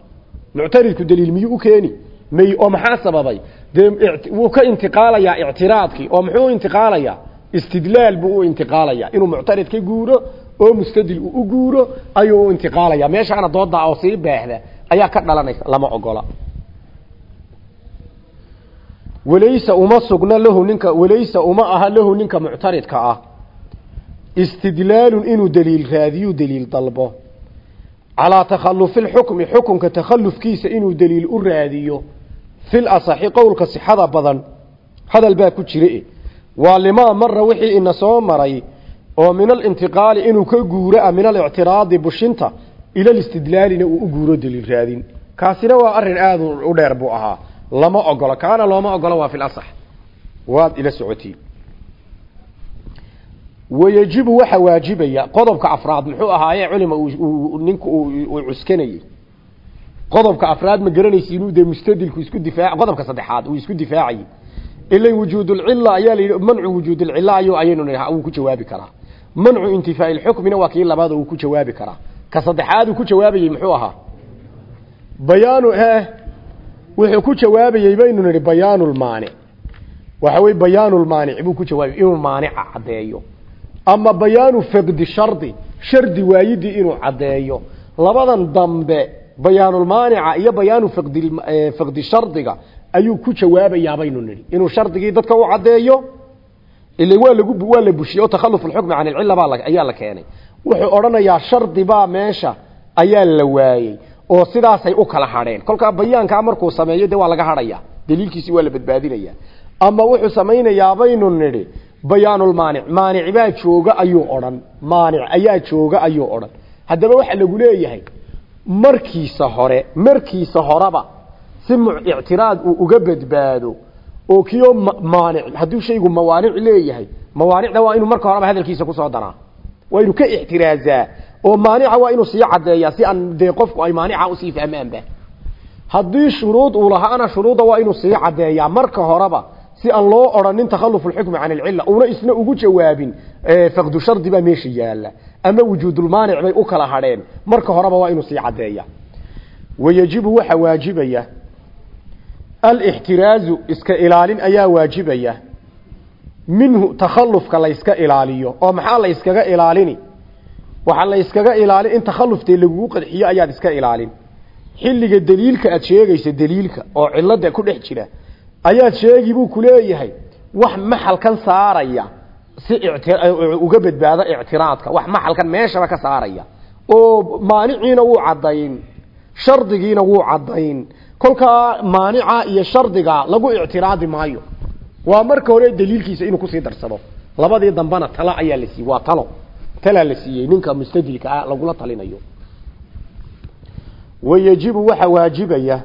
muctaridku daliil miyuu u keeni may oo maxaa sababay? Dee wuu ka intiqaalayaa ictiraadkii oo muxuu intiqaalayaa? Istidlaal buu u intiqaalayaa. Inuu muctarid ka guuro oo mustadil uu u guuro ayuu u intiqaalaya meeshaana dooda oo sii beexda ayaa ka dhalanaysa lama ogola. Walaysa uma sugna lahu ninka walaysa uma aha lahu ninka muctaridka ah. Istidlaalun inuu daliil raadiyu daliil dalbo. Calaa takhalufi lxukmi xukunka takhallufkiisa inuu daliil u raadiyo fil asaxi qowlka sixada badan hadal baa ku jire waa limaa mara wixii ina soo maray oo min alintiqaali inuu ka guuroa min alictiraadi bushinta ila listidlaalina uu u guuro daliil raadin kaasina waa arrin aada u dheer buu ahaa lama ogolo kaana looma ogolo waa fil asax waad ila waajibaya qodobka afraad muxuu ahaaye culima ninku uu qodobka afraad ma garanaysi inuu dee mustadilku isku difaac qodobka saddexaad uu isku difaacayey ilan wujuudulcilla ayaa la yidhi mancu wujuudulcilla ayuu ayaynu nidhaha wuu ku jawaabi karaa. Mancu intifaa'i lxukmina waa labaad uu ku jawaabi karaa. Ka saddexaad uu ku jawaabayey muxuu ahaa? Bayaanu eh wuxuu ku jawaabayey baynu nidhi bayaanulmaanic waxa weye bayaanulmaanic buu ku jawaabayy inuu maanica caddeeyo. Ama bayaanu faqdi shardi shardi waayidii inuu caddeeyo. Labadan dambe bayaanulmaanica iyo bayaanu faqdi faqdi shardiga ayuu ku jawaabayaa baynu nidhi. Inuu shardigii dadka u caddeeyo ila waa lagu waa la bushiyey oo takhalluf alxukmi can ilcilla baa ayaa la keenay. Wuxuu odhanayaa shardi baa meesha ayaa la waayey oo sidaasay u kala hadheen. Kolkaa bayaankaa markuu sameeyo dee waa laga hadhaya daliilkiisi waa la badbaadinaya ama wuxuu samaynayaa baynu nidhi bayaanulmaanic maanic baa jooga ayuu odhan maanic ayaa jooga ayuu odhan. Haddaba waxa lagu leeyahay markiisa hore markiisa horeba si ictiraad uu uga badbaado oo kiyo maanic hadduu shaygu mawaanic leeyahay mawaanicda waa inuu marka horeba hadalkiisa ku soo daraa. Waa inuu ka ixtiraazaa oo maanica waa inuu sii caddeeyaa si aan dee qofku ay maanica u sii fahmaanba haddii shuruud uu lahaana shuruudda waa inuu sii caddeeyaa marka horeba si aan loo odhanin takhalufu lxukmi can alcilla una isna ugu jawaabin faqdu shardi baa meesha yaalla ama wujuudulmaanic bay u kala hadheen marka horeba waa inuu sii caddeeya. Wayajibu waxa waajibaya. Alixtiraazu iska ilaalin ayaa waajibaya. Minhu takhallufka la yska ilaaliyo oo maxaa la yskaga ilaalini? Waxaa la yskaga ilaalin in takhaluftee lagugu qadxiyo ayaad iska ilaalin. Xilliga daliilka aad sheegaysa daliilka oo cilada ku dhex jira ayaad sheegi buu kuleeyahay wax maxalkan saaraya si uga badbaado ictiraadka wax maxalkan meeshaba ka saaraya. Oo maaniciina wuu caddayn shardigiina wuu caddayn. Kolkaa maanica iyo shardiga lagu ictiraadi maayo. Waa marka hore daliilkiisa inuu ku sii darsado. Labadii dambena tala ayaa la siiyey waa talo. Talaa la siiyey ninka mustadilka ah lagula talinayo. Wayajibu waxa waajibaya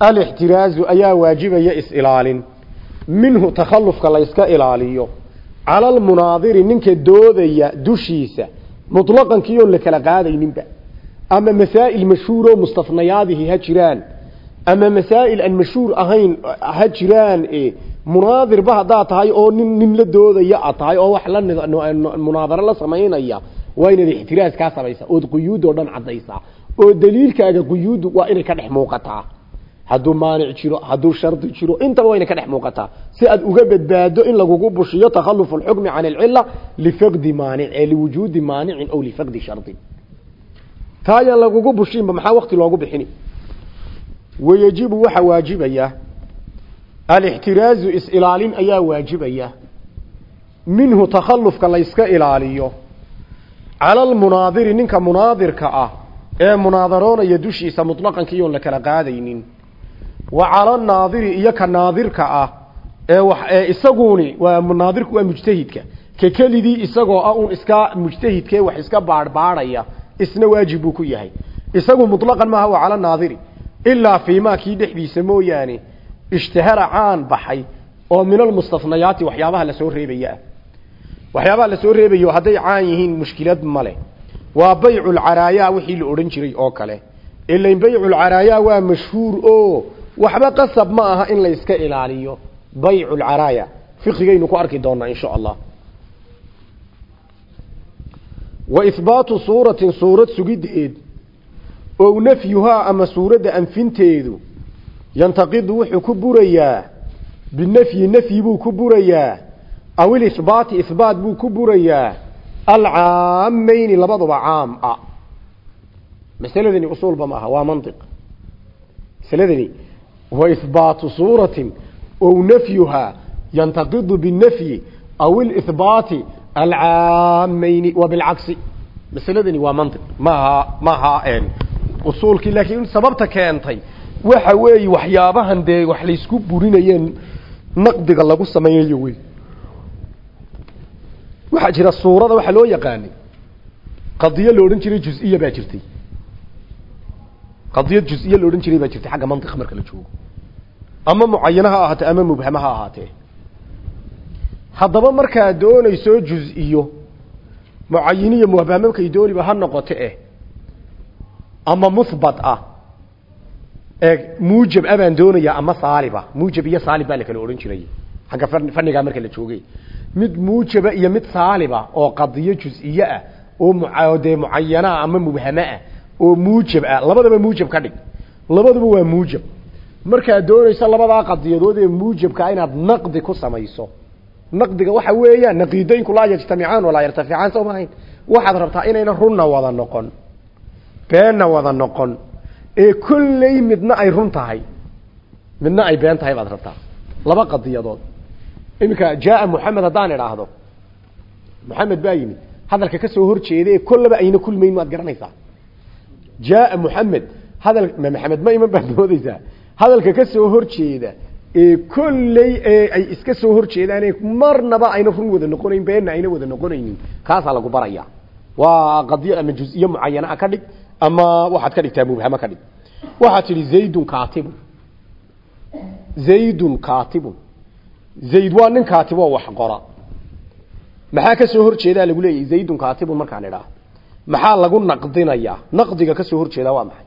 alixtiraazu ayaa waajibaya is-ilaalin. Minhu takhallufka la yska ilaaliyo. Cala almunaadiri ninka doodaya dushiisa mutlaqankii oon la kala qaadayninba. Ama masaa'il mashhuuroo mustafnayaadihi ha jiraan. Ama masaa'il aan mashhuur ahayn ha jiraan munaadirba haddaad tahay oo nin nin la doodaya ad tahay oo wax la munaadaro la samaynaya waa inaad ixtiraas kaa samaysa ood quyuudoo dhan caddaysaa oo daliilkaaga quyuuddu waa inay ka dhex muuqataa hadduu maanic jiro hadduu shardi jiro. Intaba waa inay ka dhex muuqataa. Si aad uga badbaado in lagugu bushiyo takhalufu alxukmi can alcila lifaqdi maanic ee liwujuudi maanicin aw lifaqdi shardin taa lagugu bushinba maxaa wakti loogu bixini? Wayajibu waxa waajibaya. Alixtiraazu is-ilaalin ayaa waajibaya. Minhu takhallufka la yska ilaaliyo. Cala almunaadiri ninka munaadirka ah ee munaadaroonaya dushiisa mutlaqankii oon la kala qaadaynin wa cala naadiri iyo ka naadirka ah ee wax ee isaguni waa naadirku waa mujtahidka. Ka kelidii isagoo ah uun iska mujtahidkee wax iska baadhbaadhaya isna waajib buu ku yahay. Isagu mutlaqan maaha waa cala naadiri. Ilaa fiimaa kii dhexdiisa mooyaane ishtahara caan baxay oo min almustafnayaati waxyaabaha la soo reebaya. Ah waxyaabaha la soo reebayo hadday caan yihiin mushkilad male. Waa bayculcaraaya wixii la odhan jiray oo kale. Ilain bayculcaraaya waa mashhuur oo waxba qasab ma aha in la iska ilaaliyo bayculcaraaya fiqigaynu ku arki doonaa insha allah. Wa ihbaatu suuratin suurad sugideed. Oo nafyuhaa ama suuradda anfinteedu yantaqidu wuxuu ku burayaa binafyi nafyi buu ku burayaa aw ilihbaati ihbaat buu ku burayaa alcaamayni labaduba caam a. Masaladani usuulba ma aha waa mantiq. Masaladani suuratin ow nafyuhaa yantaqidu binafyi aw ilihbaati alcaamayni wa bilcagsi masaladani waa mantiq maaha maaha usuulkii laakiin sababta keentay waxa weeye waxyaabahan dee wax laysku burinayeen naqdiga lagu samaynayo wey waxaa jira suurada waxaa loo yaqaanay qadiyo la odhan jiray juz-iya baa jirtay qadiyad juz-iya la odhan jiray baa jirtay xagga mantiqa marka la joogo ama mucayana ha ahaatee ama mubhama ha ahaatee haddaba markaad doonayso juz-iyo mucayiniyo mubhama markay dooniba ha noqoto eh ama muhbat ah ee muujab a baan doonayaa ama saaliba muujab iyo saalib baa la kala odhan jiray xagga fanigaa marka la joogay mid muujaba iyo mid saaliba oo qadiyo juz-iyo ah oo dee mucayanaa ama mubhama ah oo muujab ah. Labadaba muujab ka dhig. Labaduba waa muujab. Markaad doonayso labadaa qadiyadood ee muujabka inaad naqdi ku samayso. Naqdiga waxa weeyaan naqiidooyinku laa yajtamicaan walaa yartaficaan soo waxaad rabtaa inayna runna wada noqon beenna wada noqon. Ee kolley midna ay run tahay midna ay been tahay baad rabtaa. Laba qadiyadood. Iminka jaaa moxamed haddaan idhaahdo. Moxamed baa yimid. Hadalka ka soo hor jeeda ee kollaba ayna kulmayn maad garanaysaa jaaa moxamed hadal ma maxamed ma iman baad moodeysaa [LAUGHS] hadalka ka soo hor jeeda ee kolley ay iska soo hor jeedaane marnaba ayna run wada noqonayn beenna ayna wada noqonaynin. Kaasaa lagu baraya. Waa qadiyo ama juz-iyo mucayana ka dhig ama waxaad ka dhigtaa mubhamo ka dhig. Waxaad tidhi zaydun kaatibun. Zaydun kaatibun. Zayd waa nin kaatib oo wax qora. Maxaa ka soo horjeedaa lagu leeyahay? Zaydun kaatibun markaan idhaa maxaa lagu naqdinayaa naqdiga ka soo horjeedaa waa maxay?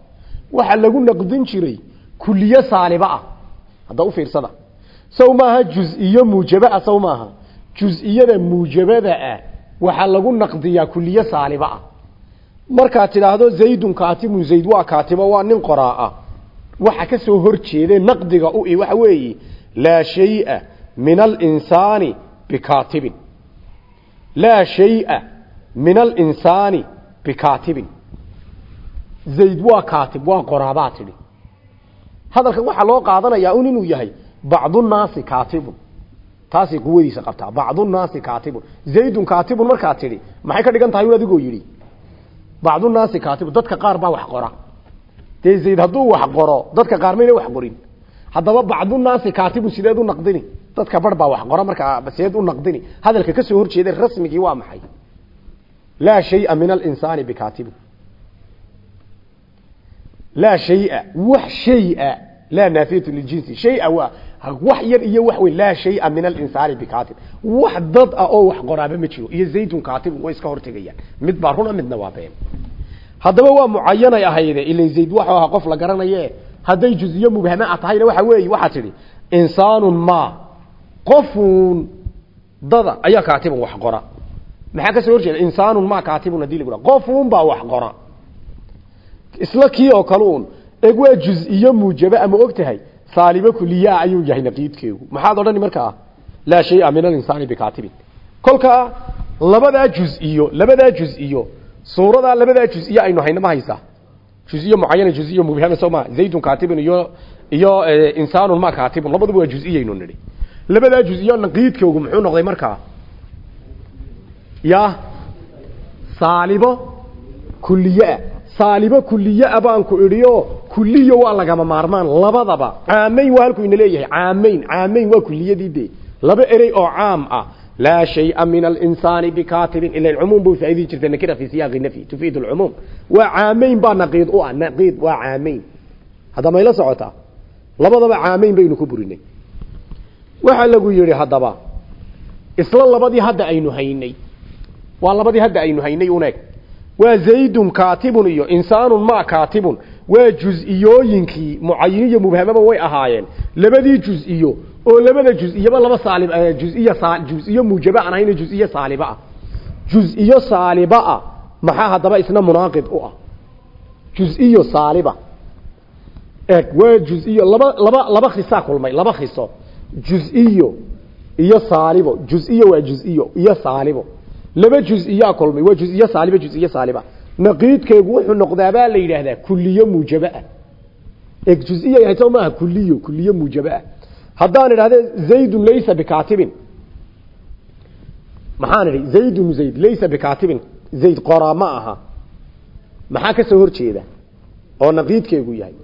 Waxaa lagu naqdin jiray kuliye saaliba ah. Hadda u fiirsada. Saw maaha juz-iyo muujaba ah saw maaha juz-iyada muujabada ah waxaa lagu naqdiyaa kuliye saaliba ah. Markaad tidhaahdo zaydun kaatibun zayd waa kaatibo waa nin qoraa ah waxa ka soo horjeede naqdiga u waxa weeye laa shay'a min alinsaani bikaatibin laa shay'a min alinsaani bikaatibin zayd waa kaatib waa qoraabaa tidhi hadalkan waxaa loo qaadanayaa un inuu yahay bacdunaasi kaatibun taasay quwadiisa qabtaa bacdunaasi kaatibun zaydun kaatibun markaad tidhi maxay ka dhigan tahay un adigoo yidhi bacdunaasi kaatibun dadka qaar baa wax qora dee zayd hadduu wax qoro dadka qaar mayna wax qorin haddaba bacdunaasi kaatibun sideed u naqdini dadka bar baa wax qora markaa sideed u naqdini hadalka ka soo horjeeda rasmigii waa maxay laa shay'a min alinsaani bikaatibin laa shaya wax shaya laa naafiyatu liljinsi shaya waa wax yar iyo wax weyn laa shaya min alinsaani bikaatib wax dad ah oo wax qoraaba ma jiro iyo zaydun kaatibun way iska hortegayaan mid baa runa midna waa been haddaba waa mucayanay ahayde ilan zayd waxuu ahaa qof la garanaye hadday juziyo mubhame a tahayna waxa weeye waxaa tidhi insaanun ma qofun dada ayaa kaatibun wax qora maxaa ka soo horjeeda? Insaanun ma kaatibun haddii lagu qofun baa wax qora. Isla kii oo kale eeg waa juz-iyo ama og tahay saalibo ayuu yahay naqiidkeegu. Maxaad odhani markaa? Laa shaya min alinsaani bikaatibin kolkaa labadaa juz-iyo labadaa juz-iyo suuradaa aynu hayno ma haysaa? Juz-iyo mucayana juz-iyo mubhama soo maa zaydun kaatibun iyo iyo insaanun ma kaatibun. Labaduba waa juz-iyaynu nidhi. Labadaa juz-iyo naqiidkeegu muxuu noqday markaa ya saalibo kuliyaa saalibo kuliyaa baan ku idhiyo kuliyo waa lagama maarmaan labadaba. Caamayn waa halkuu ina leeyahay caamayn caamayn waa kuliyadii de laba erey oo caam ah. Laa shaya min alinsaani bikatibin ila cumuum bu faaidii jirta nakira fi siyaaqi nafyi tufiid lcumuum waa caamayn baa naqiid u ah naqiid waa caamayn. Hadda mayla socotaa? Labadaba caamayn baynu ku burinay. Waxaa lagu yihi haddaba isla waa labadii hadda aynu haynay uneeg. Waa zaydun kaatibun iyo insaanun ma kaatibun. Waa juz-iyooyinkii mucayiniyo mubhamaba way ahaayeen. Labadii juz-iyo oo labada juz-iyaba laba saalib juziy juz-iyo muujaba aan juz-iyo saaliba ah. Juz-iyo saaliba ah maxaa haddaba isna munaaqid u ah? Juz-iyo saaliba. Eeg waa juz-iyo laba laba laba khisaa kulmay laba khiso. Juz-iyo iyo saalibo. Juz-iyo waa juz-iyo iyo saalibo laba juz-iyaa kulmay waa juz-iyo saaliba juz-iyo saaliba. Naqiidkeegu wuxuu noqdaa baa la yidhaahdaa kuliyo muujaba ah eeg juz-iya yahay soo maaha kuliyo kuliyo muujaba ah haddaan idhahde zaydun laysa bikatibin maxaan idhi zaydun zayd laysa bikatibin zayd qoraa aha. Maxaa ka soo hor oo naqiidkeegu yahay.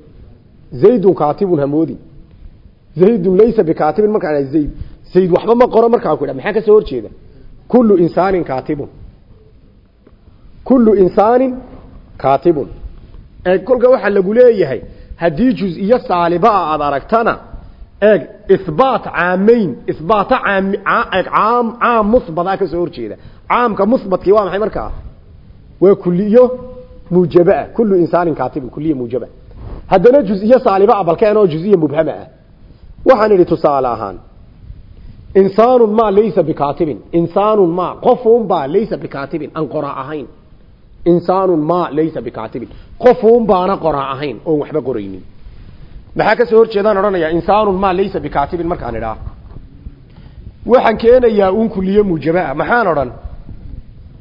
Zaydun katibun hamoodin zaydun laysa bikatibin markaan idhah zayd. Zayd waxba ma qoro markaan ku idha maxaa ka soo hor kullu insaanin kaatibun kullu insaanin kaatibun eeg kolka waxaa lagu leeyahay haddii juz-iyo saalibaa aada aragtana eeg ihbaat caamayn ihbaata caam caam caam musbataa ka soo horjeeda caamka musbatkii waa maxay markaa waa kuliyo muujabaa kullu insaanin kaatibun kuliya muujaba haddana juz-iyo saalibaa balkeen oo juz-iyo mubhama ah waxaan idhi tusaale ahaan insaanun ma laysa bikatibin insaanun ma qofuun baa laysa bikatibin aan qoraa ahayn. Insaanun ma laysa bikatibin qofuun baana qoraa ahayn oon waxba qoraynin. Maxaa ka soo horjeedaan odhanayaa insaanun ma laysa bikatibin markaan idhaa. Waxaan keenayaa un kuliye muujabaa maxaan odhan?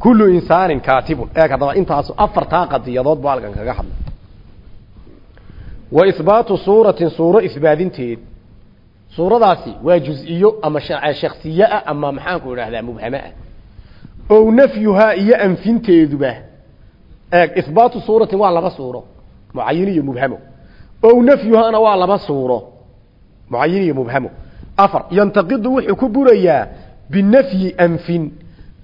Kullu insaanin katibun eeg haddaba intaasu afartaa qadiyadood baa halkan kaga hadlay. Wa ihbaatu suuratin suuro isbaadinteed suuradaasi waa juz-iyo ama shaksiye ah ama maxaanku idhaahdaa mubhame ah. Ow nafyuhaa iyo anfinteeduba eeg ihbaatu suuratin waa laba suuro mucayin iyo mubhamo. Ow nafyuhaana waa laba suuro mucayin iyo mubhamo. Afar yantaqidu wuxuu ku burayaa binafyi anfin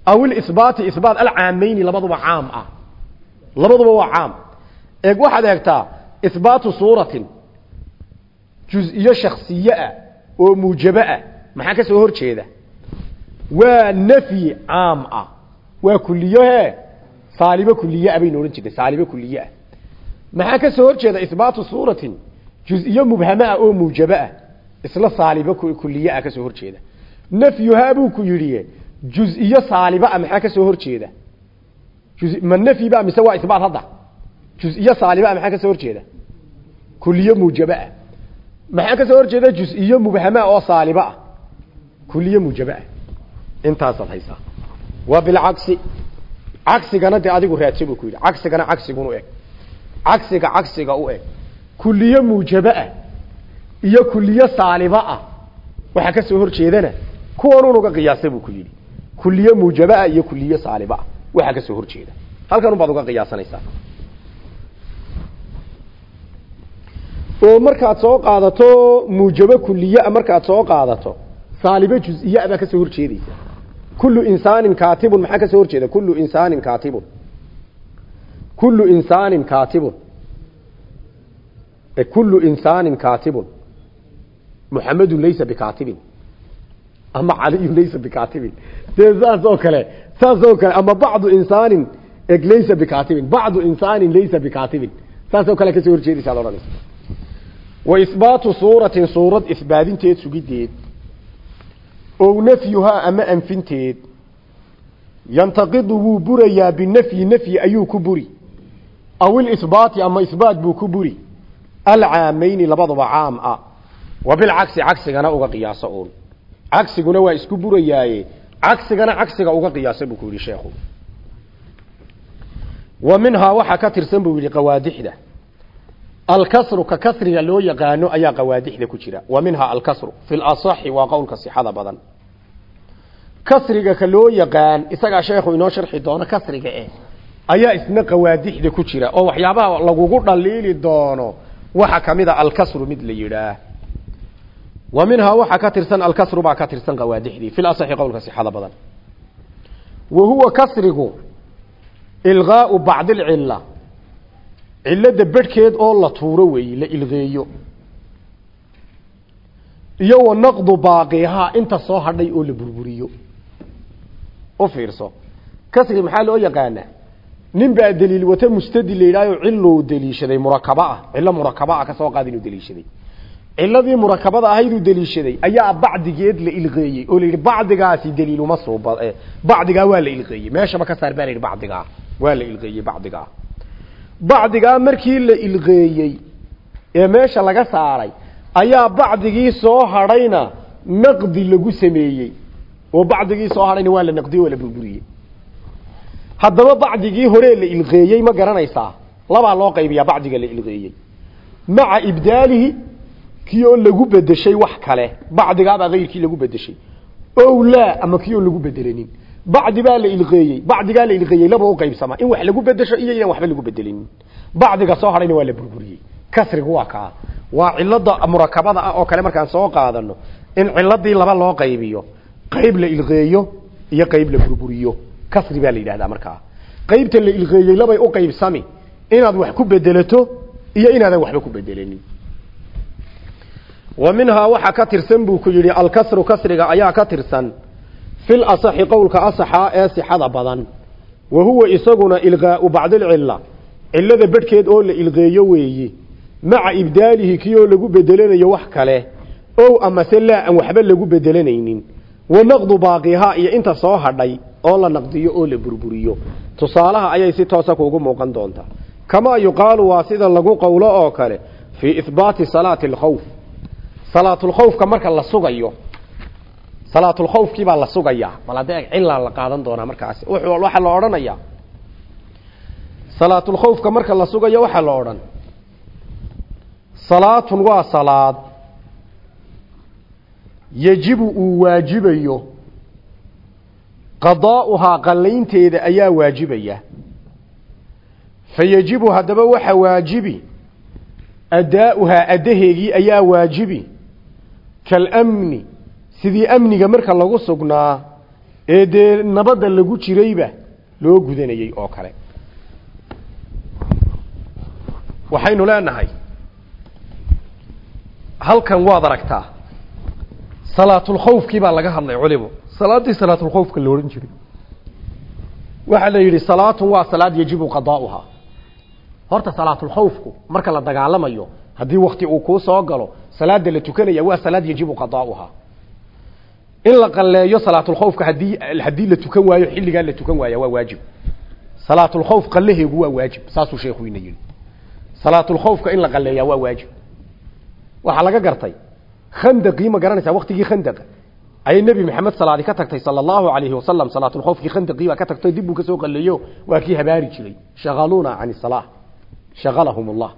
aw ilisbaati isbaat alcaamayni labaduba caam ah. Labaduba waa caam. Eeg waxaad eegtaa ihbaatu suuratin juz-iyo shaksiye ah oo muujabo ah. Maxaa ka soo hor jeeda? Waa nafyi caam ah. Waa kuliyo he saalibo kuliye ah baynu odhan jirnay saalibo kuliye ah. Maxaa ka soo hor jeeda? Ihbaatu suuratin. Juz-iyo mubhamo ah oo muujabo ah. Isla saalibo kuliye ah ka soo hor jeeda. Nafyuhaa buu ku yidhi juz-iyo saaliba ah maxaa ka soo hor jeeda? Ma nafyi ba mise waa ihbaat hadda? Juz-iyo saaliba ah maxaa ka soo hor jeeda? Kuliyo muujabo ah maxaa ka soo hor jeeda juz-iyo mubhama oo saaliba ah. Kuliye muujabo ah. Intaasaad haysaa. Waa bilcagsi. Cagsigana dee adigu raadsa buu ku yidhi. Cagsigana cagsigunu eg. Cagsiga cagsiga u eg. Kuliye muujabo ah iyo kuliye saaliba ah. Waxaa ka soo hor jeedana kuwanun uga qiyaasa buu ku yidhi. Kuliye muujabo ah iyo kuliye saaliba ah. Waxaa ka soo hor jeeda halkan unbaad uga qiyaasanaysaa oo markaad soo qaadato muujabo kuliyaa markaad soo qaadato saalibo juz-iya ka soo hor jeedaysa kullu insaanin kaatibun maxaa ka soo hor jeeda kullu insaanin kaatibun. Kullu insaanin kaatibun. Kullu insaanin kaatibun. Muxamedun laysa bikaatibin ama caliyun laysa bikaatibin dee saas oo kale saas oo kale ama bacdu insaanin eg laysa bikaatibin bacdu insaanin laysa bikaatibin saas oo kale ka soo horjeedaysa ad wa ihbaatu suuratin suurad ihbaadinteed sugideed ow nafyuhaa ama anfinteed yantaqidu wuu burayaa binafyi nafyi ayuu ku buri aw ilihbaati ama ihbaat buu ku buri alcaamayni labaduba caam ah wa bilcagsi cagsigana uga qiyaaso uun cagsiguna waa isku burayaaye cagsigana cagsiga uga qiyaasa buu ku yidhi sheekhu wa minhaa waxaa ka tirsan buu yidhi qawaadixda alkasru ka kasriga loo yaqaano ayaa qawaadixda ku jira. Wa minhaa alkasru. Fi lasaxi waa qowlka sixada badan. Kasriga ka loo yaqaan isagaa sheekhu inoo sharxi doono kasriga eh ayaa isna qawaadixda ku jira oo waxyaabaha lagugu dhaliili doono waxa ka mid a alkasru mid la yidhaah. Wa minhaa waxaa ka tirsan alkasru baa ka tirsan qawaadixdii. Fi lasaxi qowlka sixada badan. Wa huwa cilada bedhkeed oo la tuuro weeye la ilgeeyo iyo wa naqdu baaqihaa inta soo hadhay oo la burburiyo. U fiirso. Kasri maxaa loo yaqaanaa? Nin baa daliil wata mustadi la yidhahyo cilou daliishaday murakaba ah cillo murakaba ah ka soo qaad inuu daliishaday ciladii murakabada ahayduu daliishaday ayaa bacdigeed la ilqeeyey oo la yidhi bacdigaasi daliiluma suuba bacdigaa waa la ilqeeyey meeshaba ka saar baa la yidhi bacdigaa waa la ilqeeyey bacdigaa bacdigaa markii la ilqeeyey ee meesha laga saaray ayaa bacdigii soo hadhayna naqdi lagu sameeyey. Oo bacdigii soo hadhayna waa la naqdiyey waa la burburiyey. Haddaba bacdigii hore la ilqeeyey ma garanaysaa. Labaa loo qaybiyaa bacdiga la ilqeeyey. Maca ibdaalihi kii oo lagu bedeshay wax kale. Bacdigaabaa kayrkii lagu bedeshay ow ama kii oo lagu bedelanin bacdi baa la ilqeeyey bacdigaa la ilqeeyey laba u qaybsamaa in wax lagu bedesho iyo inaan waxba lagu bedelinin bacdiga soo hadhayna waa la burburiyey. Kasrigu waa kaa. Waa cilada murakabada ah oo kale markaan soo qaadano in ciladii laba loo qaybiyo qayb la ilqeeyo iyo qayb la burburiyo. Kasri baa la yidhahdaa markaa. Qaybta la ilqeeyey labay u qaybsami inaad wax ku bedelato iyo inaadan waxba ku bedelanin wa minhaa waxaa ka tirsan buu ku fil asaxi qowlka asaxa ee sixada badan. Wa huwa isaguna ilqaau bacdilcila cilada bedhkeed oo la ilqeeyo weeye maca ibdaalihi kii oo lagu bedelanayo wax kale ow amase laa aan waxba lagu bedelanaynin. Wa naqdu baaqihaa iyo inta soo hadhay oo la naqdiyo oo la burburiyo. Tusaalaha ayay si toosa kuugu muuqan doontaa. Kamaa yuqaalu waa sida lagu qowlo oo kale fii ihbaati salaati alkhawf salaatulkhawfka marka la sugayo salaatulkhawfkii baa la sugayaa bal haddee cilaa la qaadan doonaa markaasi waxaa la odhanayaa. Salaatulkhawfka marka la sugayo waxaa la odhan. Salaatun waa salaad. Yajibu uu waajibayo. Qadaa'uhaa qallaynteeda ayaa waajibaya. Fa yajibu haddaba waxa waajibi. Addaa'uhaa addaheegii ayaa waajibi. Kalamni sidii amniga marka lagu sugnaa ee dee nabadda lagu jirayba loo gudanayey oo kale. Waxaynu leenahay halkan waad aragtaa salaatulkhawfkii baa laga hadlay culimo salaaddii salaatulkhawfka la odhan jiray. Waxaa la yidhi salaatun waa salaad yajibu qadaa'uhaa horta salaatulkhawfku marka la dagaalamayo haddii wakti uu kuu soo galo salaada la tukanaya waa salaad yajibu qadaa'uhaa in la qalleeyo salaatulkhawfka haddii haddii la tukan waayo xilligaa la tukan waaya waa waajib. Salaatulkhawf qallaheegu waa waajib saasuu sheekhu ina yidhi. Salaatulkhawfka in la qalleeyaa waa waajib. Waxaa laga gartay khandaqii ma garanaysaa waktigii khandaqa ayay nebi maxamed salaadi ka tagtay sala allahu alayhi wasalam salaatulkhawfkii khandaqii baa ka tagtay dib ka soo qalleeyo waa kii habaari jiray. Shaqaluuna can isalaa shaqalahum allah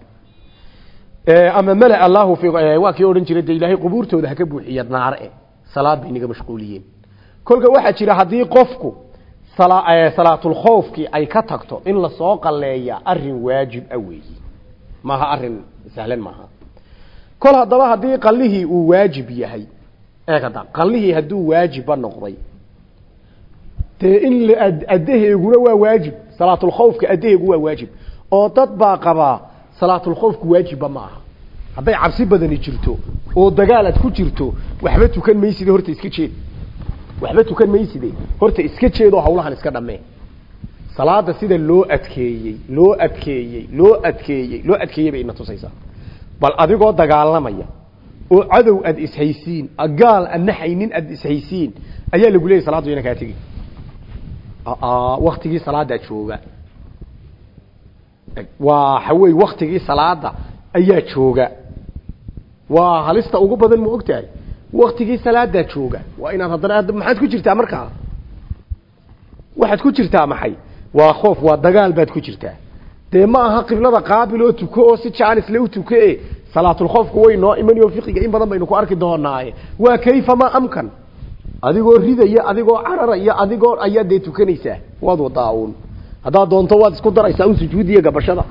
ama mala allahu fi waa odhan jiray ilaahay qubuurtooda haka buuxiya naare salaad bay inaga mashquuliyeen kolka waxaa jira haddii qofku salaatulkhawfkii ay ka tagto in la soo qalleeya arrin waajib a weeyi maaha arrin sahlan maaha. Kol haddaba haddii qallihii uu waajib yahay eegada qallihii hadduu waajibba noqday dee in addaheeguna waa waajib salaatulkhawfka addaheegu waa waajib oo dad baa qabaa salaatulkhawfku waajibba ma aha hadday cabsi badani jirto oo dagaal aad ku jirto waxba tukan mayside horta iska jeed. Waxba tukan mayside horta iska jeed oo hawlahan iska dhammee. Salaada sida loo adkeeyey loo adkeeyey loo adkeeyey loo adkeeyey bay ina tusaysaa. Bal adigoo dagaalamaya oo cadow aad ishaysiin gaal aad naxaynin aad ishaysiin ayaa lagu leeyay salaaddu ina kaa tegi. Waktigii salaadaa jooga. Waa xawey waktigii salaada ayaa jooga waa halista ugu badan ma og tahay waktigii salaadaa jooga. Waa inaad haddana maxaad ku jirtaa markaa waxaad ku jirtaa maxay? Waa khoof waa dagaal baad ku jirtaa. Dee ma aha qiblada qaabil oo tuko oo si jaanisle u tuke salaatulkhoofku way noo imaniyo fiqiga in badan baynu ku arki doonaaye. Waa kayfa ma amkan? Adigoo ridaya adigoo cararaya adigoo ayaa dee tukanaysaa waad wadaa-uun haddaad doonto waad isku daraysaa un sujuudiya gabashada.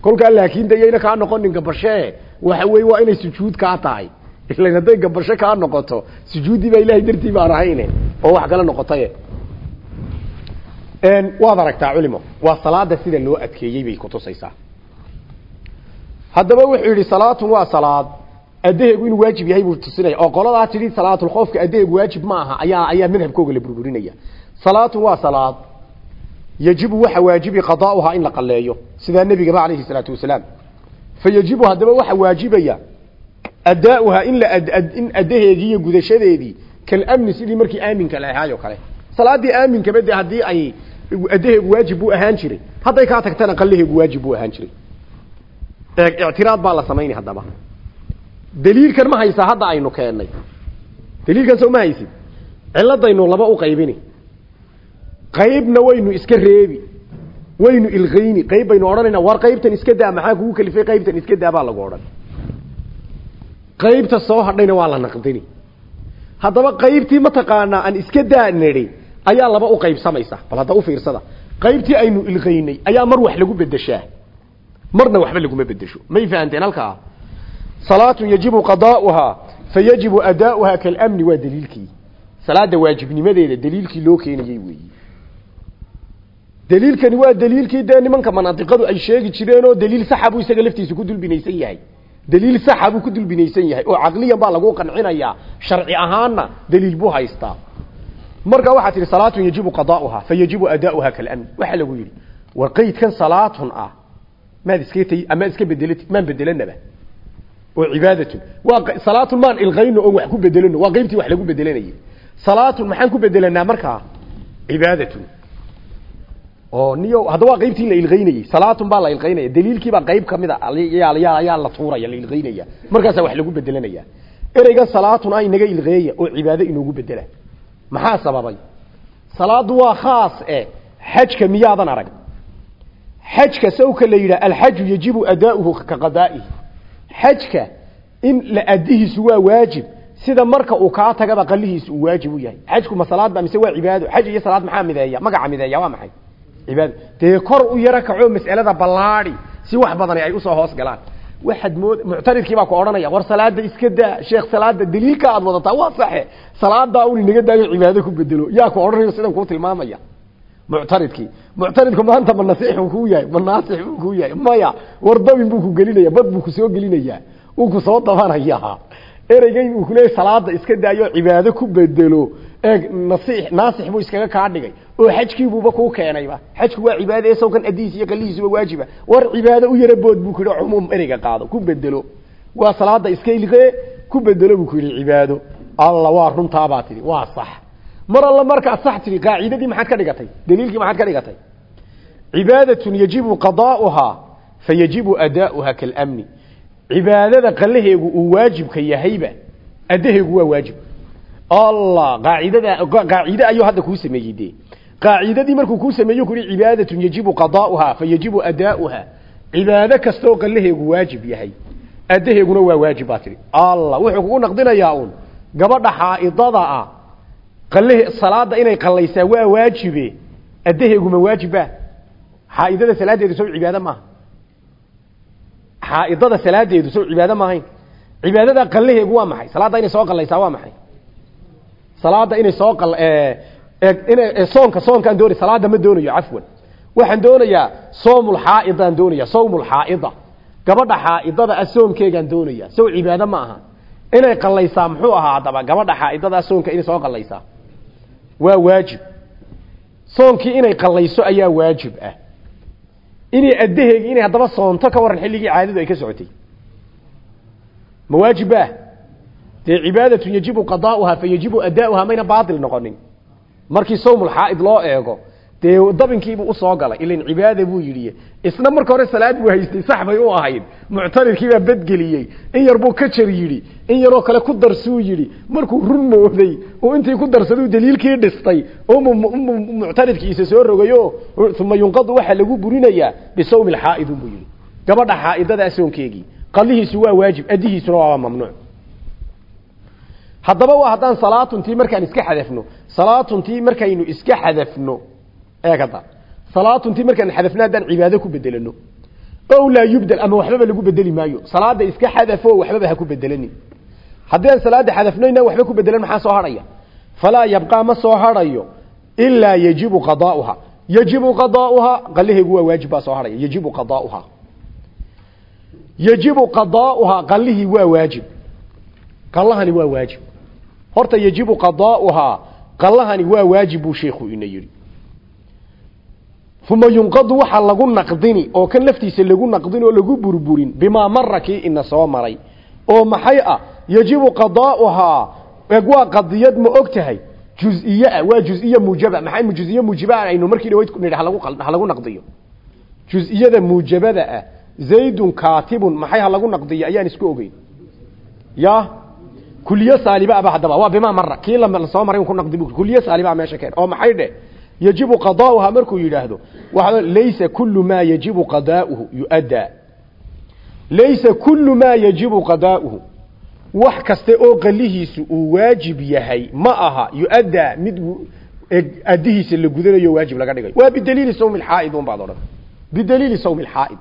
Kolkaa laakiin de kaa noqonin gabashee waxa weye waa inay sujuud kaa tahay. Ilan hadday gabasho kaa noqoto sujuuddii baa ilahay dartii baan ahayne oo wax kala noqotaye. Waad aragtaa culimo waa salaada sida loo adkeeyey bay kutusaysaa haddaba wuxuu yidhi salaatun waa salaad. Addaheegu inuu waajib yahay buu tusinaya. Oo qoladaa tidhi salaatulkhoofka addaheegu waajib ma aha. Ayaa ayaa madhabkooga la burburinaya. Salaatun waa salaad. Yajibu waxa waajibi qadaa'uhaa in la qalleeyo. Sidaa nebigaba calayhi salaatu wasalaam fa yajibu haddaba waxa waajibaya addaa'uhaa in in addaheegii iyo gudashadeedii kalamni sidii markii aaminka la ahaayo kale. Salaaddii aaminkaba de haddii ay addaheegu waajib buu ahaan jiray. Hadday kaa tagtana qallaheegu waajib buu ahaan jiray. Ictiraad baa la samaynay haddaba. Daliilkan ma haysaa hadda aynu keennay daliilkan soo ma haysid. Ciladaynu laba u qaybini. Qaybna waynu iska reebi waynu ilqayni qayb baynu odhanayna war qaybtan iska daa maxaa kugu kalifay qaybtan iska daa baa lagu odhan. Qaybta soo hadhayna waa la naqdini. Haddaba qaybtii mataqaanaa aan iska daa nidhi ayaa laba u qaybsamaysa bal hadda u fiirsada. Qaybtii aynu ilqaynay ayaa mar wax lagu bedeshaa marna waxba laguma bedesho may fahanteen halkaa? Salaatun yajibu qadaa'uhaa fayajibu adaa'uhaa kalamni waa daliilkii. Salaada waajibnimadeeda daliilkii loo keenayey weeyi daliilkani waa daliilkii dee nimanka manaadiqadu ay sheegi jireen oo daliil saxa buu isaga laftiisa ku dulbinaysan yahay. Daliil saxa buu ku dulbinaysan yahay oo caqliyan baa lagu qancinayaa sharci ahaanna daliil buu haystaa. Marka waxaa tihi salaatun yajibu qadaa'uhaa fayajibu adaa'uhaa kalamni waxaa lagu yidhi war qaydkan salaatun ah maad iska tay iska bedelatid maan bedelanaba. Oo cibaadatun waa salaatun maan ilqayno oo wax ku bedelano waa qaybtii wax lagu bedelanayay. Salaatun maxaan ku bedelanaa markaa? Cibaadatun oo niyo hadda waa qaybtii la ilqaynayay. Salaatun baa la ilqaynaya daliilkii baa qayb ka mid a. Ayaa la tuuraya la ilqaynaya. Markaasaa wax lagu bedelanaya. Ereyga salaatun ah inaga ilqeeya oo cibaado inoogu bedela. Maxaa sababay? Salaadu waa khaas e xajka miyaadan arag. Xajka sawka la alxaju yajibu adaa'uhu ka qadaa'ihi xajka in la adihiisu waa waajib. Sida marka uu kaa tagaba qalihiisu waajib u yahay. Xajku ma salaad ba mise waa cibaado? Xaj salaad maxaa mideeya? Magaca mideeya waa maxay cibaado dee kor u yaro kaco mas'alada ballaadi si wax badani ay u soo hoos galaan. Waxaad mood baa ku odhanaya war salaada iska daa sheekh salaada daliilka aad wadataa waa saxe salaadaa un inaga daayo cibaado ku bedelo. Yaa ku odhanayo sidan kuu tilmaamaya. Muctaridkii. Muctaridku maanta ma nasiix buu kuu yahay ma naasix buu kuu yahay. Maya wardabin buu ku gelinaya bad buu ku soo gelinayaa uu ku soo dabanayaa ereygan uu kuleeyahy salaada iska daayo cibaado ku bedelo. Eeg nasiix naasix buu iskaga kaa dhigay. Oo xajkiibuuba kuu keenayba xajku waa cibaado ee sawkan adiis iyo qalihiisuba waajiba. War cibaado u yara bood buu ku yidhi cumuum ereyga qaado. Ku bedelo. Waa salaada iska ilqee ku bedelo buu ku cibaado. Alla waa runtaabaa tidhi waa sax. Mar alla markaad sax tidhi qaacidadii maxaad ka dhigatay? Daliilkii maxaad ka dhigatay? Cibaadatun yajibu qadaa'uhaa fayajibu adaa'uha kaalamni cibaadada qalaheegu uu waajibka yahayba addaheegu waa waajib. Allah qaacidada qaacide ayuu hadda kuu sameeyey. Dee qaacidadii markuu kuu sameeyo ku yihi cibaadatun yajibu qadaa'uhaa fayajibu adaa'uha cibaado kastoo qalaheegu waajib yahay addaheeguna waa waajib baa tidhi. Allah wuxuu kugu naqdinayaa uun. Gabadha xaa'idada ah qalahe salaada inay qallaysaa waa waajibe addaheegu ma waajiba xaa'idada salaadeedu sow cibaado maaha xaa'idada salaadeedu sow cibaado maahayn cibaadada qalaheegu waa maxay? Salaadda inay soo qallaysaa waa maxay? Salaada inay soo qal inay soonka soonkaan doonay salaada ma doonayo cafwan. Waxaan doonayaa soomul xaa'idaan doonaya sawmul xaa'ida. Gabadha xaa'idada ah soonkeegaan doonaya sow cibaado ma aha. Inay qallaysaa muxuu ahaa haddaba? Gabadha xaa'idada ah soonka inay soo qallaysaa. Waa waajib. Soonkii inay qallayso ayaa waajib ah inay addaheegi inay haddaba soonto ka waran xilligii caadadu ay ka socotay. Ma waajib ah. Dee cibaadatu yajibu qadaa'uha fa yajibu adaa'uha mayna baatil noqonin. Markii sawmul xaa'id loo eego dee dabinkiibuu u soo galay ilan cibaada buu yidhi isna marka hore salaad buu haystay sax bay u ahayd muctaridkiibaa bedgeliyey in yar buu ka jar yidhi in yaroo kale ku darsuu yidhi markuu run mooday uu intii ku darsaduu daliilkii dhistay umu muctaridkiisa soo rogayo uma yunqadu waxaa lagu burinayaa bisawmi lxaa'idun buu yidhi. Gabadha xaa'idada soonkeegii qalihiisu waa waajib adihiisuna waa mamnuuc. Haddaba waa haddaan salaatuntii markaan iska xadafno salaatuntii markaynu iska xadafno eeg hadda salaatuntii markaan xadafno haddaan cibaado ku bedelano ow laa yubdel ama waxbaba lagu bedeli maayo. Salaada iska xadafo waxbaba ha ku bedelanin haddii aan salaada xadafno inaan waxba ku bedelan maxaa soo hadhaya falaa yabqaa ma soo hadhayo ilaa yajibu qadaa'uha yajibu qadaa'uha qalaheegu waa waajib baa soo hadhaya yajibu qadaa'uha yajibu qadaa'uha qalihii waa waajib. Qalahani waa waajib. Horta yajibu qadaa'uhaa qalahani waa waajib buu sheekhu ina uma yunqadu waxaa lagu naqdini oo kan laftiisa lagu naqdin oo lagu burburin bimaa mara kii ina soo maray. Oo maxay ah? Yajibu qadaa'uhaa waa qadiyad ma og tahay. Juziye ah waa juziye muujaba. Maxay juziye muujaba aynu markii dhawayd nidhi halagu halagu naqdiyo? Juz'iyada muujabada ah zaydun kaatibun maxay ha lagu naqdiyo? Ayaan isku ogeyn. Ya? Kuliye saaliba aba haddaba waa bimaa mara kii la soo maray ku naqdi kuliye saaliba meesha keen. Oo maxay dheh yajibu qadaa'uha markuu yidhaahdo. Waxa laysa kullu ma yajibu qadaa'uhu yu'addaa laysa kullu ma yajibu qadaa'uhu wax kaste oo qalihiisu uu waajib yahay ma aha yu'addaa mid adihiisa la gudanayo waajib laga dhigay. Waa bidaliili sawmi lxaa'id un baad odhan. Bidaliili sawmi lxaa'id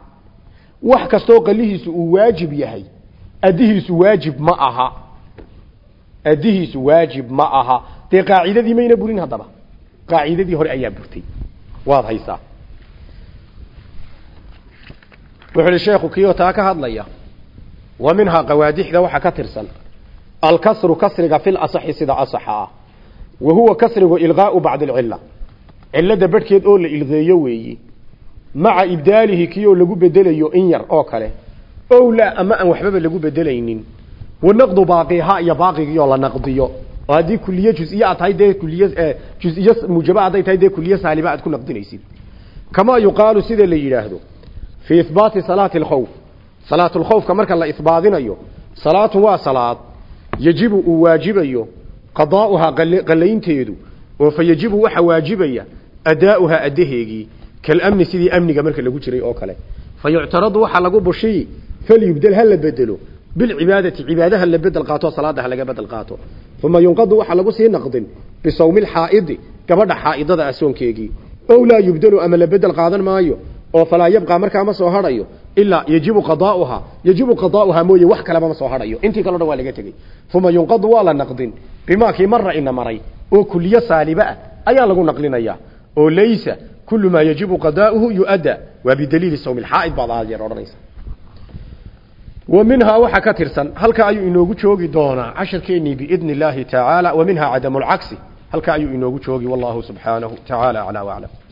wax kastaoo qalihiisu uu waajib yahay adihiisu waajib ma aha. Adihiisu waajib ma aha. Dee qaacidadii mayna burin haddaba qaacidadii hore ayaa burtay. Waad haysaa. Wuxuu ihi sheekhu kiyo taa ka hadlaya. Wa minhaa qawaadixda waxaa ka tirsan. Alkasru kasriga fi lasaxi sida asaxa. Ah wa huwa kasrigu ilqaau bacdi alcila cilada badhkeed oo la ilqeeyo weeyi. Maca ibdaalihi kiyoo lagu bedelayo in yar oo kale. Ow ama aan waxbaba lagu bedelaynin. Wanaqdu baaqiha iyo baaqigiioo la naqdiyo oo haddii kuliye juziye aad tahay dee kuliye juziye muujaba hadday tahay dee kuliye ku naqdinaysid kamaa yuqaalu sida la yidhaahdo fii ihbaati salaati alkhawf. Salaat lkhawfka marka la ihbaadinayo salaatun waa salaad yajibu uu waajibayo qadaa'uhaa qalaynteedu oo fa yajibu waxa waajibaya adaa'uhaa addaheegii kalamni sidii amniga marka lagu jiray oo kale. Fa yuctaradu waxaa lagu bushiyi falyubdel ha la bedelo cibaadaha la bedel qaato salaada ha laga bedel qaato uma yunqadu waxaa lagu sii naqdin bisawmi lxaa'idi gabadha xaa'idada ah soonkeegii ow laa yubdelu ama la bedel qaadan maayo oo falaa yabqaa markaa ma soo hadhayo ilaa yajibu qadaa'uhaa yajibu qadaa'uhaa mooye wax kaleba ma soo hadhayo intii dhan waa laga tegey uma yunqadu waa la naqdin bimaakii mara ina maray oo kuliye saaliba ah ayaa lagu naqlinaya oo laysa kullu maa yajibu qadaa'uhu yu'adda waa bidaliili sawmi lxaa'id baad aad yeer odhanaysa wa minhaa waxaa ka tirsan halka ayuu inoogu joogi doonaa casharkeennii biidni illaahi tacaala wa minhaa cadamu lcagsi halka ayuu inoogu joogi wallahu